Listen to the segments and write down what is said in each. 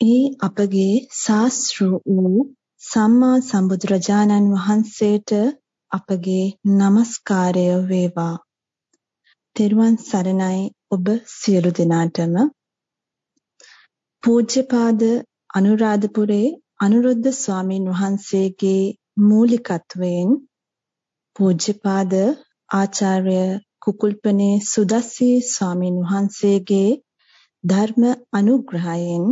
ඒ අපගේ ශාස්තෘ වූ සම්මා සම්බුදුරජාණන් වහන්සේට අපගේ নমස්කාරය වේවා. තෙරුවන් සරණයි ඔබ සියලු දෙනාටම. පූජ්‍යපාද අනුරාධපුරේ අනුරුද්ධ ස්වාමීන් වහන්සේගේ මූලිකත්වයෙන් පූජ්‍යපාද ආචාර්ය කුකුල්පනේ සුදස්සී ස්වාමීන් වහන්සේගේ ධර්ම අනුග්‍රහයෙන්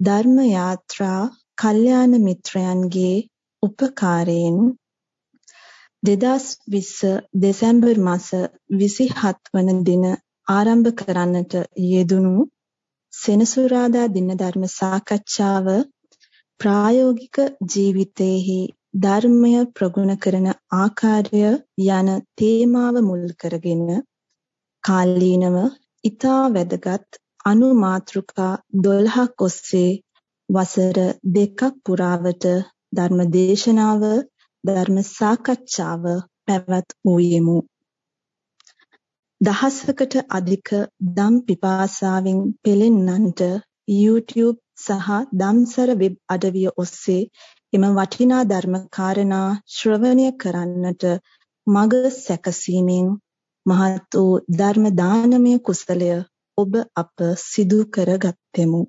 ධර්ම යාත්‍රා කල්යාණ මිත්‍රයන්ගේ උපකාරයෙන් 2020 දෙසැම්බර් මාස 27 වන දින ආරම්භ කරන්නට යෙදුණු සෙනසුරාදා දින ධර්ම සාකච්ඡාව ප්‍රායෝගික ජීවිතයේහි ධර්මය ප්‍රගුණ කරන ආකාරය යන තේමාව මුල් කරගෙන කාලීනව ඊතා වැදගත් අනු මාතෘකා 12ක් ඔස්සේ වසර දෙකක් පුරාවට ධර්ම දේශනාව ධර්ම සාකච්ඡාව පැවැත් වූයෙමු. දහසකට අධික දම් පිපාසාවෙන් පෙළෙන්නන්ට YouTube සහ දම්සර වෙබ් අඩවිය ඔස්සේ එම වටිනා ධර්ම කාරණා ශ්‍රවණය කරන්නට මඟ සැකසීමෙන් මහත් වූ ධර්ම දානමය කුසලය ඔබ අප සිදු කරගත්තෙමු.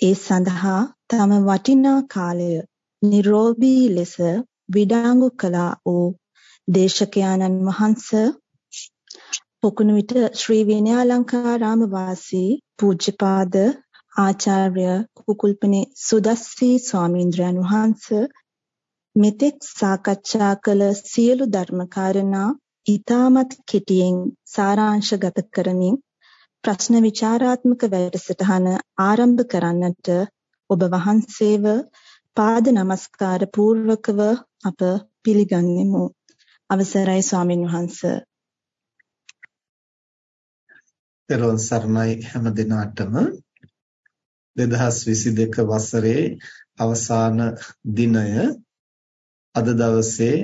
ඒ සඳහා තම වටිනා කාලය නිරෝගී ලෙස විඩාංගු කළා වූ දේශකයාණන් වහන්ස පොකුණු විට ශ්‍රී විනයාලංකාරාම වාසී පූජ්‍යපාද ආචාර්ය කුකුල්පනේ සුදස්සී ස්වාමීන්ද්‍රයන් වහන්ස මෙතෙක් සාකච්ඡා කළ සියලු ධර්මකාරණා ඊටමත් කෙටියෙන් සාරාංශගත කරමින් ප්‍රශ්න විචාරාත්මක වැඩසටහන ආරම්භ කරන්නට ඔබ වහන්සේව පාද නමස්කාර පූර්වකව අප පිළිගන්නෙමු. අවසරයි ස්වාමින් වහන්ස. පෙරවන් සර්ණයි හැම දිනාටම. 2022 වසරේ අවසාන දිනය. අද දවසේ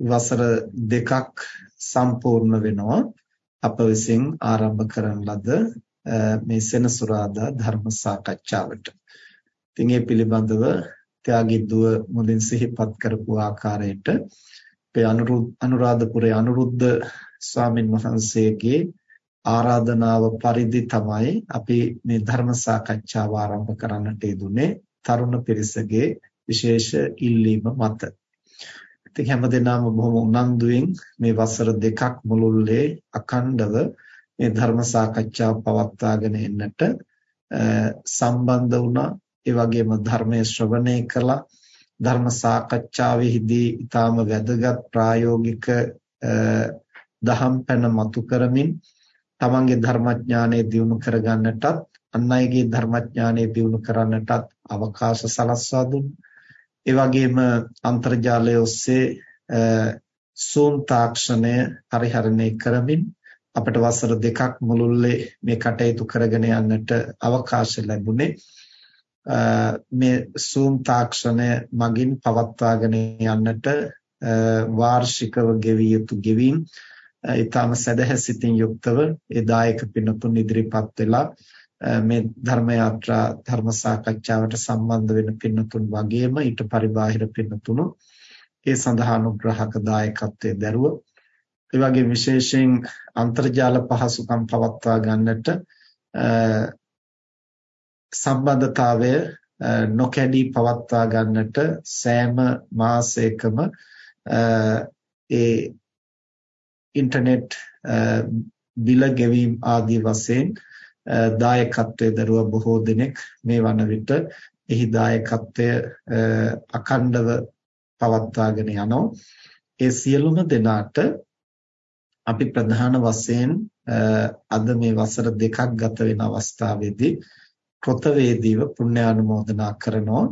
වසර දෙකක් සම්පූර්ණ වෙනවා. අප විසින් ආරම්භ කරන ලද මේ සෙනසුරාදා ධර්ම සාකච්ඡාවට. ඉතින් මේ පිළිබඳව ත්‍යාගිද්දුව මුලින් සිහිපත් කරපු ආකාරයට අපේ අනුරාධපුරේ අනුරුද්ධ ස්වාමින් වහන්සේගේ ආරාධනාව පරිදි තමයි අපි මේ ධර්ම සාකච්ඡාව ආරම්භ කරන්නට යෙදුනේ තරුණ පිරිසගේ විශේෂ ඉල්ලීම මත. ඉතින් හැමදෙනාම බොහොම උනන්දුවෙන් මේ වසර දෙකක් මුළුල්ලේ අඛණ්ඩව මේ ධර්ම සාකච්ඡාව පවත්වාගෙන එන්නට සම්බන්ධ වුණා. ඒ වගේම ධර්මයේ ශ්‍රවණය කළා. ධර්ම සාකච්ඡාවේදී ඊටාම වැදගත් ප්‍රායෝගික දහම් පැන මතු කරමින් තමන්ගේ ධර්මඥානය දියුණු කරගන්නටත් අන් අයගේ ධර්මඥානය දියුණු කරන්නටත් අවකාශ සලස්වා දුන්නා. ඒ වගේම අන්තර්ජාලය ඔස්සේ සූම් තාක්ෂණය පරිහරණය කරමින් අපට වසර දෙකක් මුළුල්ලේ මේ කටයුතු කරගෙන යන්නට අවකාශ ලැබුණේ. මේ සූම් තාක්ෂණය මගින් පවත්වාගෙන යන්නට වාර්ෂිකව ගෙවිය යුතු ගෙවීම් ඊටම සදහැසිතින් යුක්තව ඒ දායක පින්තුන් ඉදිරිපත් වෙලා මේ ධර්ම යාත්‍රා ධර්ම සාකච්ඡාවට සම්බන්ධ වෙන පින්නතුන් වගේම ඊට පරිබාහිර පින්නතුණු ඒ සඳහා අනුග්‍රහක දායකත්වයේ දරුව. ඒ වගේ විශේෂයෙන් අන්තර්ජාල පහසුකම් පවත්වා ගන්නට සම්බන්ධතාවය නොකැඩී පවත්වා ගන්නට සෑම මාසයකම ඒ ඉන්ටර්නෙට් බිල ගෙවීම ආදී වශයෙන් දායකත්වයේ දරුවා බොහෝ දෙනෙක් මේ වන විට එහි දායකත්වය අඛණ්ඩව පවත්වාගෙන යනවා. ඒ සියලුම දෙනාට අපි ප්‍රධාන වශයෙන් අද මේ වසර දෙකක් ගත වෙන අවස්ථාවේදී කෘතවේදීව පුණ්‍යානුමෝදනා කරනවා.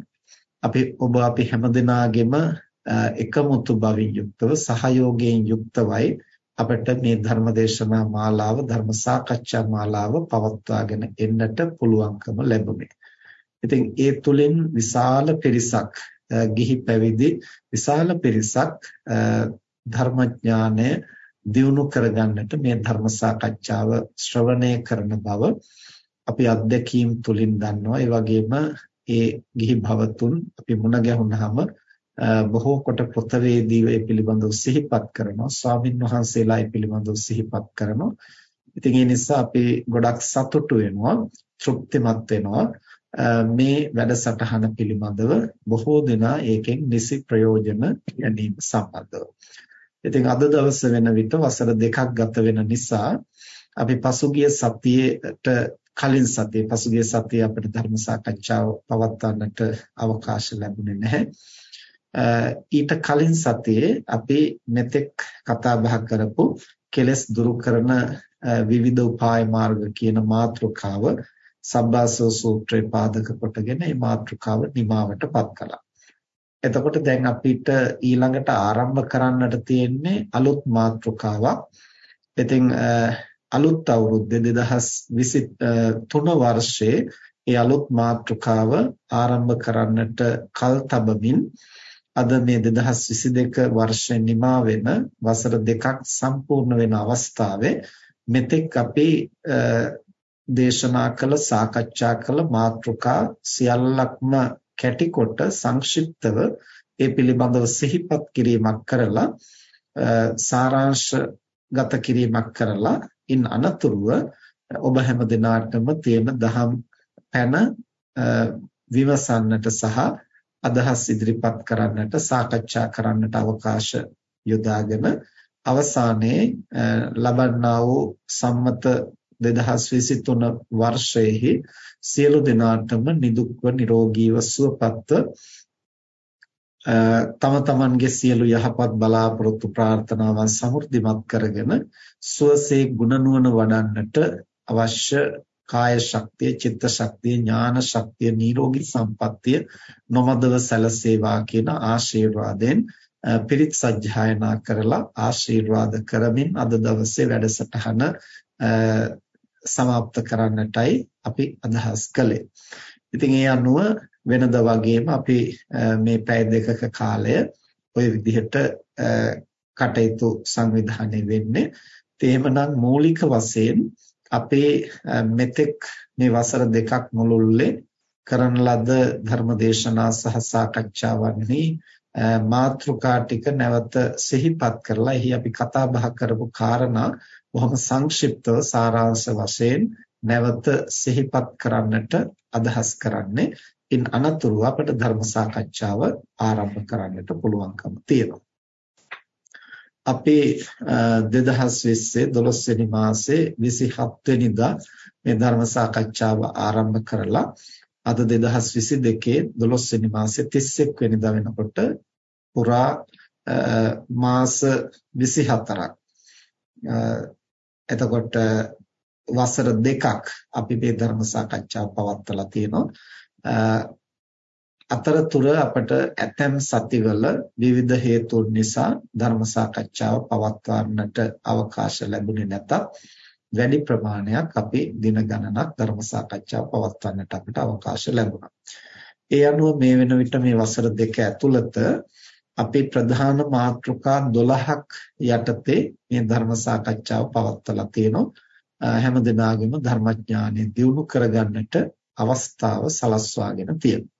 අපි ඔබ අපි හැමදෙනාගේම එකමුතු බවින් යුක්තව සහයෝගයෙන් යුක්තවයි අපිට මේ ධර්මදේශනා මාලාව ධර්ම සාකච්ඡා මාලාව පවත්වාගෙන එන්නට පුළුවන්කම ලැබුණේ. ඉතින් ඒ තුලින් විශාල පිරිසක් ගිහි පැවිදි විශාල පිරිසක් ධර්මඥානය දියුණු කරගන්නට මේ ධර්ම සාකච්ඡාව ශ්‍රවණය කරන බව අපි අත්දැකීම් තුලින් දන්නවා. ඒ වගේම ඒ ගිහි භවතුන් අපි මුණ ගැහුනහම බොහෝ කොට පොතවේදීව ඒ පිළිබඳව සිහිපත් කරනවා. ස්වාමින් වහන්සේලා ඒ පිළිබඳව සිහිපත් කරනවා. ඉතින් ඒ නිසා අපි ගොඩක් සතුටු වෙනවා, තෘප්තිමත් වෙනවා. මේ වැඩසටහන පිළිබඳව බොහෝ දෙනා ඒකෙන් නිසි ප්‍රයෝජන ගැනීම සම්බන්ධව. ඉතින් අද දවස වෙන විට වසර දෙකක් ගත වෙන නිසා අපි පසුගිය සතියේට කලින් සතියේ පසුගිය සතියේ අපිට ධර්ම සාකච්ඡාව පවත්වන්නට අවකාශ ලැබුණේ නැහැ. ඊට කලින් සතියේ අපි මෙතෙක් කතා බහ කරපු කෙලස් දුරු කරන විවිධ උපාය මාර්ග කියන මාතෘකාව සබ්බාසෝ සූත්‍රේ පාදක කොටගෙන මේ මාතෘකාව නිමාවටපත් කළා. එතකොට දැන් අපිට ඊළඟට ආරම්භ කරන්නට තියෙන්නේ අලුත් මාතෘකාවක්. ඉතින් අලුත් අවුරුද්දේ 2023 වර්ෂයේ ඒ අලුත් මාතෘකාව ආරම්භ කරන්නට කල් තබමින් අද මේ 2022 වර්ෂේ නිමා වෙන වසර දෙකක් සම්පූර්ණ වෙන අවස්ථාවේ මෙතෙක් අපි දේශනා කළ සාකච්ඡා කළ මාතෘකා සියල්ලක්ම කැටිකොට සංක්ෂිප්තව ඒ පිළිබඳව සිහිපත් කිරීමක් කරලා සාරාංශගත කිරීමක් කරලා ඉන් අනතුරුව ඔබ හැම දිනාටම තියෙන දහම් පැන විමසන්නට සහ අදහස් ඉදිරිපත් කරන්නට සාකච්ඡා කරන්නට අවකාශ යොදාගෙන අවසානයේ ලබන්නා වූ සම්මත 2023 වර්ෂයේහි සියලු දෙනාටම නිදුක්ව නිරෝගීව සුවපත්ව තම තමන්ගේ සියලු යහපත් බලාපොරොත්තු ප්‍රාර්ථනාවන් සමෘද්ධිමත් කරගෙන සුවසේ ගුණනුවණ වඩන්නට අවශ්‍ය කාය ශක්තිය, චිත්ත ශක්තිය, ඥාන ශක්තිය, නිරෝගී සම්පත්තිය නොමදව සැලසේවා කියන ආශිර්වාදයෙන් පිරිත් සජ්ජායනා කරලා ආශිර්වාද කරමින් අද දවසේ වැඩසටහන સમાપ્ત කරන්නටයි අපි අදහස් කළේ. ඉතින් ඒ අනුව වෙනද වගේම අපි මේ පැය දෙකක කාලය ওই විදිහට කටයුතු සංවිධානය වෙන්නේ. එහෙමනම් මූලික වශයෙන් අපේ මෙතෙක් මේ වසර දෙකක් මුළුල්ලේ කරන ලද ධර්මදේශනා සහ සාකච්ඡාවන්හි මාත්‍රිකා ටික නැවත සිහිපත් කරලා එහි අපි කතා බහ කරපු කාරණා බොහොම සංක්ෂිප්තව සාරාංශ වශයෙන් නැවත සිහිපත් කරන්නට අදහස් කරන්නේ ඉන් අනතුරුව අපට ධර්ම සාකච්ඡාව ආරම්භ කරන්නට පුළුවන්කම තියෙනවා. අපි 2020 12 වෙනි මාසේ 27 වෙනිදා මේ ධර්ම සාකච්ඡාව ආරම්භ කරලා අද 2022 12 වෙනි මාසේ 31 වෙනිදා වෙනකොට පුරා මාස 24ක් එතකොට වසර දෙකක් අපි මේ ධර්ම සාකච්ඡාව පවත්වලා තියෙනවා. අතරතුර අපට ඇතැම් සතිවල විවිධ හේතුන් නිසා ධර්ම සාකච්ඡාව පවත්වන්නට අවකාශ ලැබුණේ නැතත් වැඩි ප්‍රමාණයක් අපි දින ගණනක් ධර්ම සාකච්ඡාව පවත්වන්නට අපට අවකාශ ලැබුණා. ඒ අනුව මේ වෙන විට මේ වසර දෙක ඇතුළත අපි ප්‍රධාන මාතෘකා 12ක් යටතේ මේ ධර්ම සාකච්ඡාව පවත්වලා තියෙනවා හැම දිනාගෙම ධර්මඥානෙ දියුණු කරගන්නට අවස්ථාව සලස්වාගෙන තියෙනවා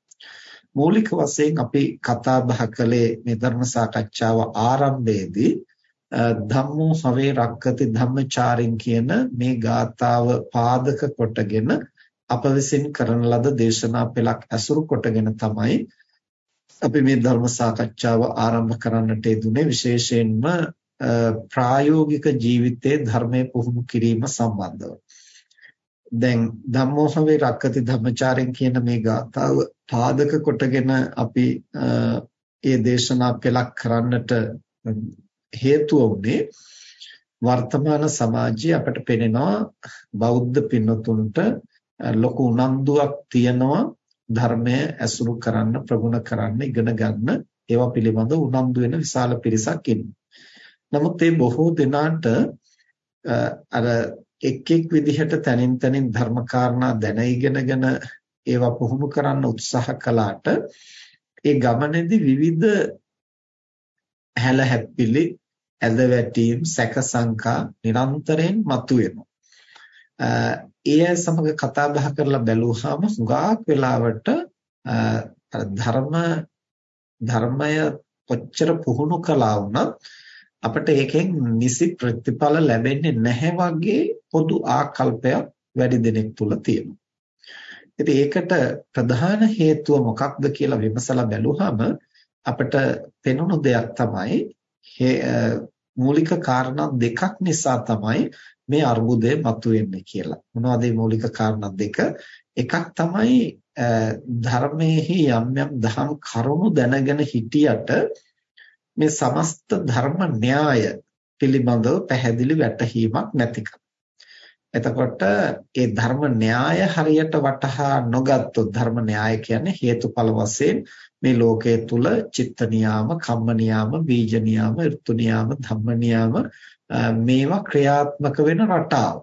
මූලික වශයෙන් අපි කතා බහ කළේ මේ ධර්ම සාකච්ඡාව ආරම්භයේදී ධම්මෝ හවේ රක්කති ධම්මචාරින් කියන මේ ගාතාව පාදක කොටගෙන අප විසින් කරන ලද දේශනා පෙළක් ඇසුරු කොටගෙන තමයි අපි මේ ධර්ම සාකච්ඡාව ආරම්භ කරන්නට යෙදුනේ විශේෂයෙන්ම ප්‍රායෝගික ජීවිතයේ ධර්මයේ පුහුණු කිරීම සම්බන්ධව. දැන් ධම්මෝහවේ රක්කති ධම්මචාරයෙන් කියන මේ ගාථාව පාදක කොටගෙන අපි ඒ දේශනා පෙළක් කරන්නට හේතුව උනේ වර්තමාන සමාජයේ අපට පෙනෙනවා බෞද්ධ පින්නතුන්ට ලොකු උනන්දුවක් තියනවා ධර්මය ඇසුරු කරන්න ප්‍රගුණ කරන්න ඉගෙන ගන්න ඒවා පිළිබඳ උනන්දු වෙන විශාල පිරිසක් ඉන්නවා. නමුත් මේ බොහෝ දෙනාට අර එක් එක් විදිහට තනින් තනින් ධර්මකාරණා දැන ඉගෙනගෙන ඒවා පුහුණු කරන්න උත්සාහ කළාට ඒ ගමනේදී විවිධ හැල හැප්පිලි ඇද වැටීම් සැක සංකා නිරන්තරයෙන් මතුවෙනවා. ඒ අය සමග කතා බහ කරලා බැලුවාම හුඟක් වෙලාවට ධර්ම ධර්මය කොච්චර පුහුණු කළා වුණත් අපිට ඒකෙන් නිසි ප්‍රතිඵල ලැබෙන්නේ නැහැ වගේ පොදු ආකල්පයක් වැඩි දෙනෙක් තුල තියෙනවා. ඉතින් ඒකට ප්‍රධාන හේතුව මොකක්ද කියලා විමසලා බැලුවහම අපිට පෙනුණු දෙයක් තමයි මූලික කාරණා දෙකක් නිසා තමයි මේ අර්බුදය මතුවෙන්නේ කියලා. මොනවද මේ මූලික කාරණා දෙක? එකක් තමයි ධර්මයේහි යම් යම් දහම් කරුණු දැනගෙන හිටියට මේ සමස්ත ධර්ම න්‍යාය පිළිබඳව පැහැදිලි වැටහීමක් නැතිකම. එතකොට ඒ ධර්ම න්‍යාය හරියට වටහා නොගත්තොත් ධර්ම න්‍යාය කියන්නේ හේතුඵල වශයෙන් මේ ලෝකයේ තුල චිත්ත නියාම, කම්ම නියාම, බීජ නියාම, ඍතු නියාම, ධම්ම නියාම මේවා ක්‍රියාත්මක වෙන රටාව.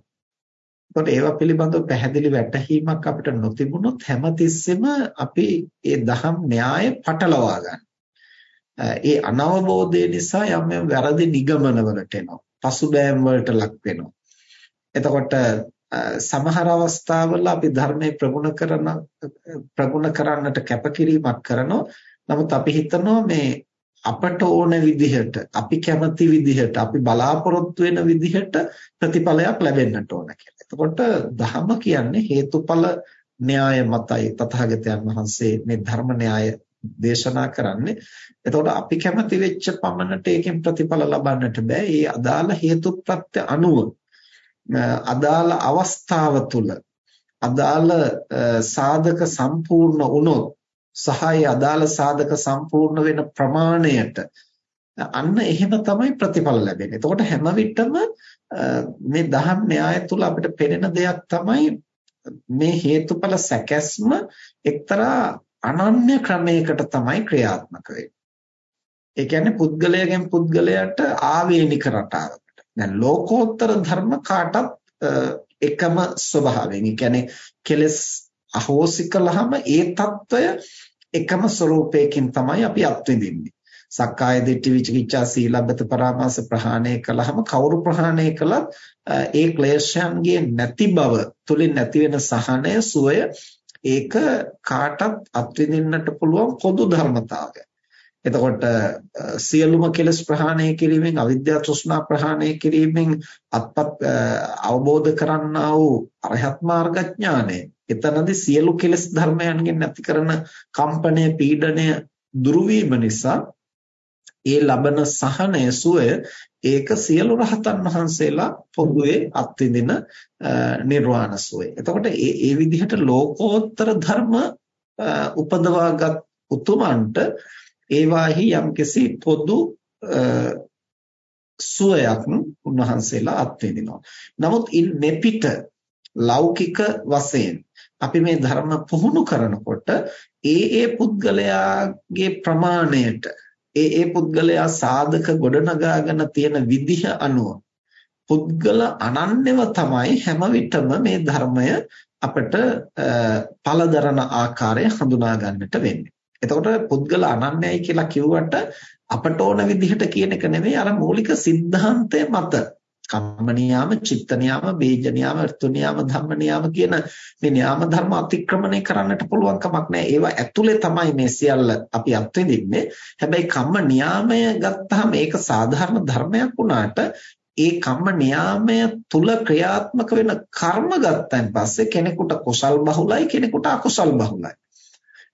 එතකොට ඒවා පිළිබඳව පැහැදිලි වැටහීමක් අපිට නොතිබුණොත් හැමතිස්සෙම අපි ඒ දහම් න්‍යාය පටලවා ගන්න. ඒ අනවබෝධය නිසා යම් යම් වැරදි නිගමනවලට එනවා. පසුබෑම් වලට ලක් වෙනවා. එතකොට සමහර අවස්ථාවල අපි ධර්මයේ ප්‍රගුණ කරන ප්‍රගුණ කරන්නට කැපකිරීමක් කරනවා. නමුත් අපි හිතනවා මේ අපට ඕන විදිහට අපි කැමති විදිහට අපි බලාපොරොත්තු වෙන විදිහට ප්‍රතිඵලයක් ලැබෙන්නට ඕන කියලා. එතකොට ධර්ම කියන්නේ හේතුඵල න්‍යාය මතයි තථාගතයන් වහන්සේ මේ ධර්ම න්‍යාය දේශනා කරන්නේ. එතකොට අපි කැමති වෙච්ච පමණට ඒකෙන් ප්‍රතිඵල ලබන්නට බෑ. ඒ අදාළ හේතු ප්‍රත්‍ය අනුව අදාළ අවස්ථාව තුල අදාළ සාධක සම්පූර්ණ වුණොත් සහාය අදාළ සාධක සම්පූර්ණ වෙන ප්‍රමාණයට අන්න එහෙම තමයි ප්‍රතිඵල ලැබෙන්නේ. එතකොට හැම විටම මේ දහම් න්‍යාය තුල අපිට පෙනෙන දෙයක් තමයි මේ හේතුඵල සැකැස්ම එක්තරා අනන්‍ය ක්‍රමයකට තමයි ක්‍රියාත්මක වෙන්නේ. ඒ කියන්නේ පුද්ගලයාගෙන් පුද්ගලයාට ආවේනික රටාවක. දැන් ලෝකෝත්තර ධර්ම කාටත් එකම ස්වභාවයෙන්. ඒ කියන්නේ කෙලස් අහෝසි කළාම ඒ తত্ত্বය එකම ස්වરૂපයකින් තමයි අපි අත්විඳින්නේ. සක්කාය දිට්ඨි විචිකිච්ඡා සීලබ්බත පරාමාස ප්‍රහාණය කළාම කවුරු ප්‍රහාණය කළත් ඒ ක්ලේශයන්ගේ නැති බව තුලින් නැති වෙන සහනය සුවය ඒක කාටත් අත්විඳින්නට පුළුවන් පොදු ධර්මතාවය. එතකොට සියලුම කෙලස් ප්‍රහාණය කිරීමෙන් අවිද්‍යාව තෘෂ්ණා ප්‍රහාණය කිරීමෙන් අත්පත් අවබෝධ කරන්නා වූ අරහත් මාර්ගඥානය එතනදී සියලු කෙලස් ධර්මයන්ගෙන් නැති කරන කම්පණය පීඩණය දුරු නිසා ඒ ලබන සහනය සුවය ඒක සියලු රහතන් වහන්සේලා පොදුවේ අත්විඳින නිර්වාණ සුවය. එතකොට ඒ ඒ විදිහට ලෝකෝත්තර ධර්ම උපදවාගත් උතුමන්ට ඒවාහි යම්කිසි පොදු සුවයක් උන්වහන්සේලා අත්විඳිනවා. නමුත් ඉන් මෙපිට ලෞකික වශයෙන් අපි මේ ධර්ම පුහුණු කරනකොට ඒ ඒ පුද්ගලයාගේ ප්‍රමාණයට ඒ ඒ පුද්ගලයා සාධක ගොඩනගාගෙන තියෙන විදිහ අනුව පුද්ගල අනන්‍යව තමයි හැම විටම මේ ධර්මය අපට පළදරන ආකාරය හඳුනා ගන්නට වෙන්නේ. එතකොට පුද්ගල අනන්‍යයි කියලා කිව්වට අපට ඕන විදිහට කියන එක නෙමෙයි අර මූලික સિદ્ધාන්තය මත කම්ම නියාම, චිත්ත නියාම, බීජ නියාම, ඍතු නියාම, ධම්ම නියාම කියන මේ නියාම ධර්ම අතික්‍රමණය කරන්නට පුළුවන් කමක් නැහැ. ඒවා ඇතුලේ තමයි මේ සියල්ල අපි අත්විඳින්නේ. හැබැයි කම්ම නියාමය ගත්තාම ඒක සාධාරණ ධර්මයක් වුණාට ඒ කම්ම නියාමය තුල ක්‍රියාත්මක වෙන කර්ම ගත්තන් පස්සේ කෙනෙකුට කුසල් බහුලයි කෙනෙකුට අකුසල් බහුලයි.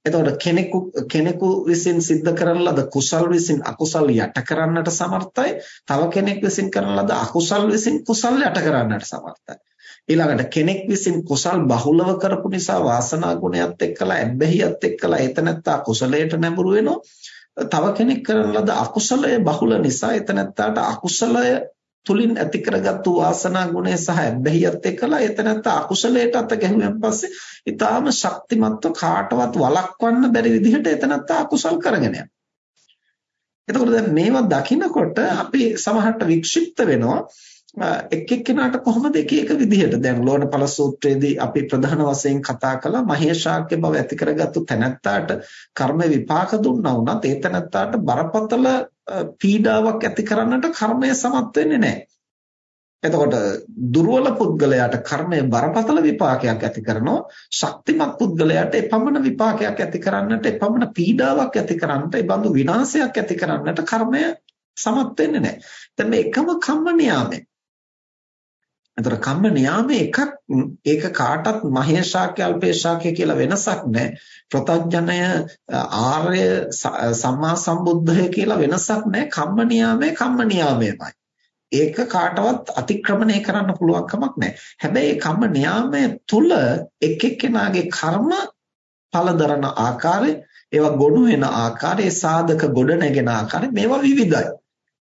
එතකොට කෙනෙකු කෙනෙකු විසින් සිද්ධ කරන ලද කුසල් විසින් අකුසල් යට කරන්නට සමර්ථයි. තව කෙනෙක් විසින් කරන ලද අකුසල් විසින් කුසල් යට කරන්නට සමර්ථයි. ඊළඟට කෙනෙක් විසින් කුසල් බහුලව කරපු නිසා වාසනා ගුණයත් එක්කලා ඇබ්බැහියත් එක්කලා එතනත්තා කුසලයට නැඹුරු වෙනවා. තව කෙනෙක් කරන ලද අකුසලය බහුල නිසා එතනත්තාට අකුසලය තුලින් ඇති කරගත්තු වාසනා ගුණය සහ බැහැියත් එක්කලා එතනත් අකුසලයට අත ගැහුවෙන් පස්සේ ඊටාම ශක්තිමත්ව කාටවත් වළක්වන්න බැරි විදිහට එතනත් අකුසල් කරගෙන යනවා. එතකොට දැන් මේවා දකිනකොට අපි සමහරට වික්ෂිප්ත වෙනවා එක් එක්කෙනාට කොහොමද එක එක විදිහට දැන් ලෝණපල සූත්‍රයේදී අපි ප්‍රධාන වශයෙන් කතා කළා මහේශාක්‍ය බව ඇති කරගත්තු තැනැත්තාට කර්ම විපාක දුන්නා වුණත් ඒ තැනැත්තාට බරපතල පීඩාවක් ඇති කරන්නට කර්මය සමත් වෙන්නේ නැහැ. එතකොට දුර්වල පුද්ගලයාට කර්මය බරපතල විපාකයක් ඇති කරනවා ශක්තිමත් පුද්ගලයාට එපමණ විපාකයක් ඇති කරන්නට එපමණ පීඩාවක් ඇති කරන්නට ඒ බඳු විනාශයක් ඇති කරන්නට කර්මය සමත් වෙන්නේ නැහැ. දැන් මේ එකම කම්ම නියාමය. එතකොට කම්ම නියාමයේ එකක් ඒක කාටත් මහේශාක්‍ය අල්පේශාක්‍ය කියලා වෙනසක් නැහැ. ප්‍රතඥය ආර්ය සම්මා සම්බුද්ධය කියලා වෙනසක් නැහැ. කම්ම නියාමයේ කම්ම නියාමයමයි. ඒක කාටවත් අතික්‍රමණය කරන්න පුළුවන් කමක් නැහැ. හැබැයි කම්ම නියාමය තුල එක් එක්කෙනාගේ කර්ම පළදරන ආකාරය, ඒවා ගොනු වෙන ආකාරය, සාධක ගොඩ නැගෙන ආකාරය මේවා විවිධයි.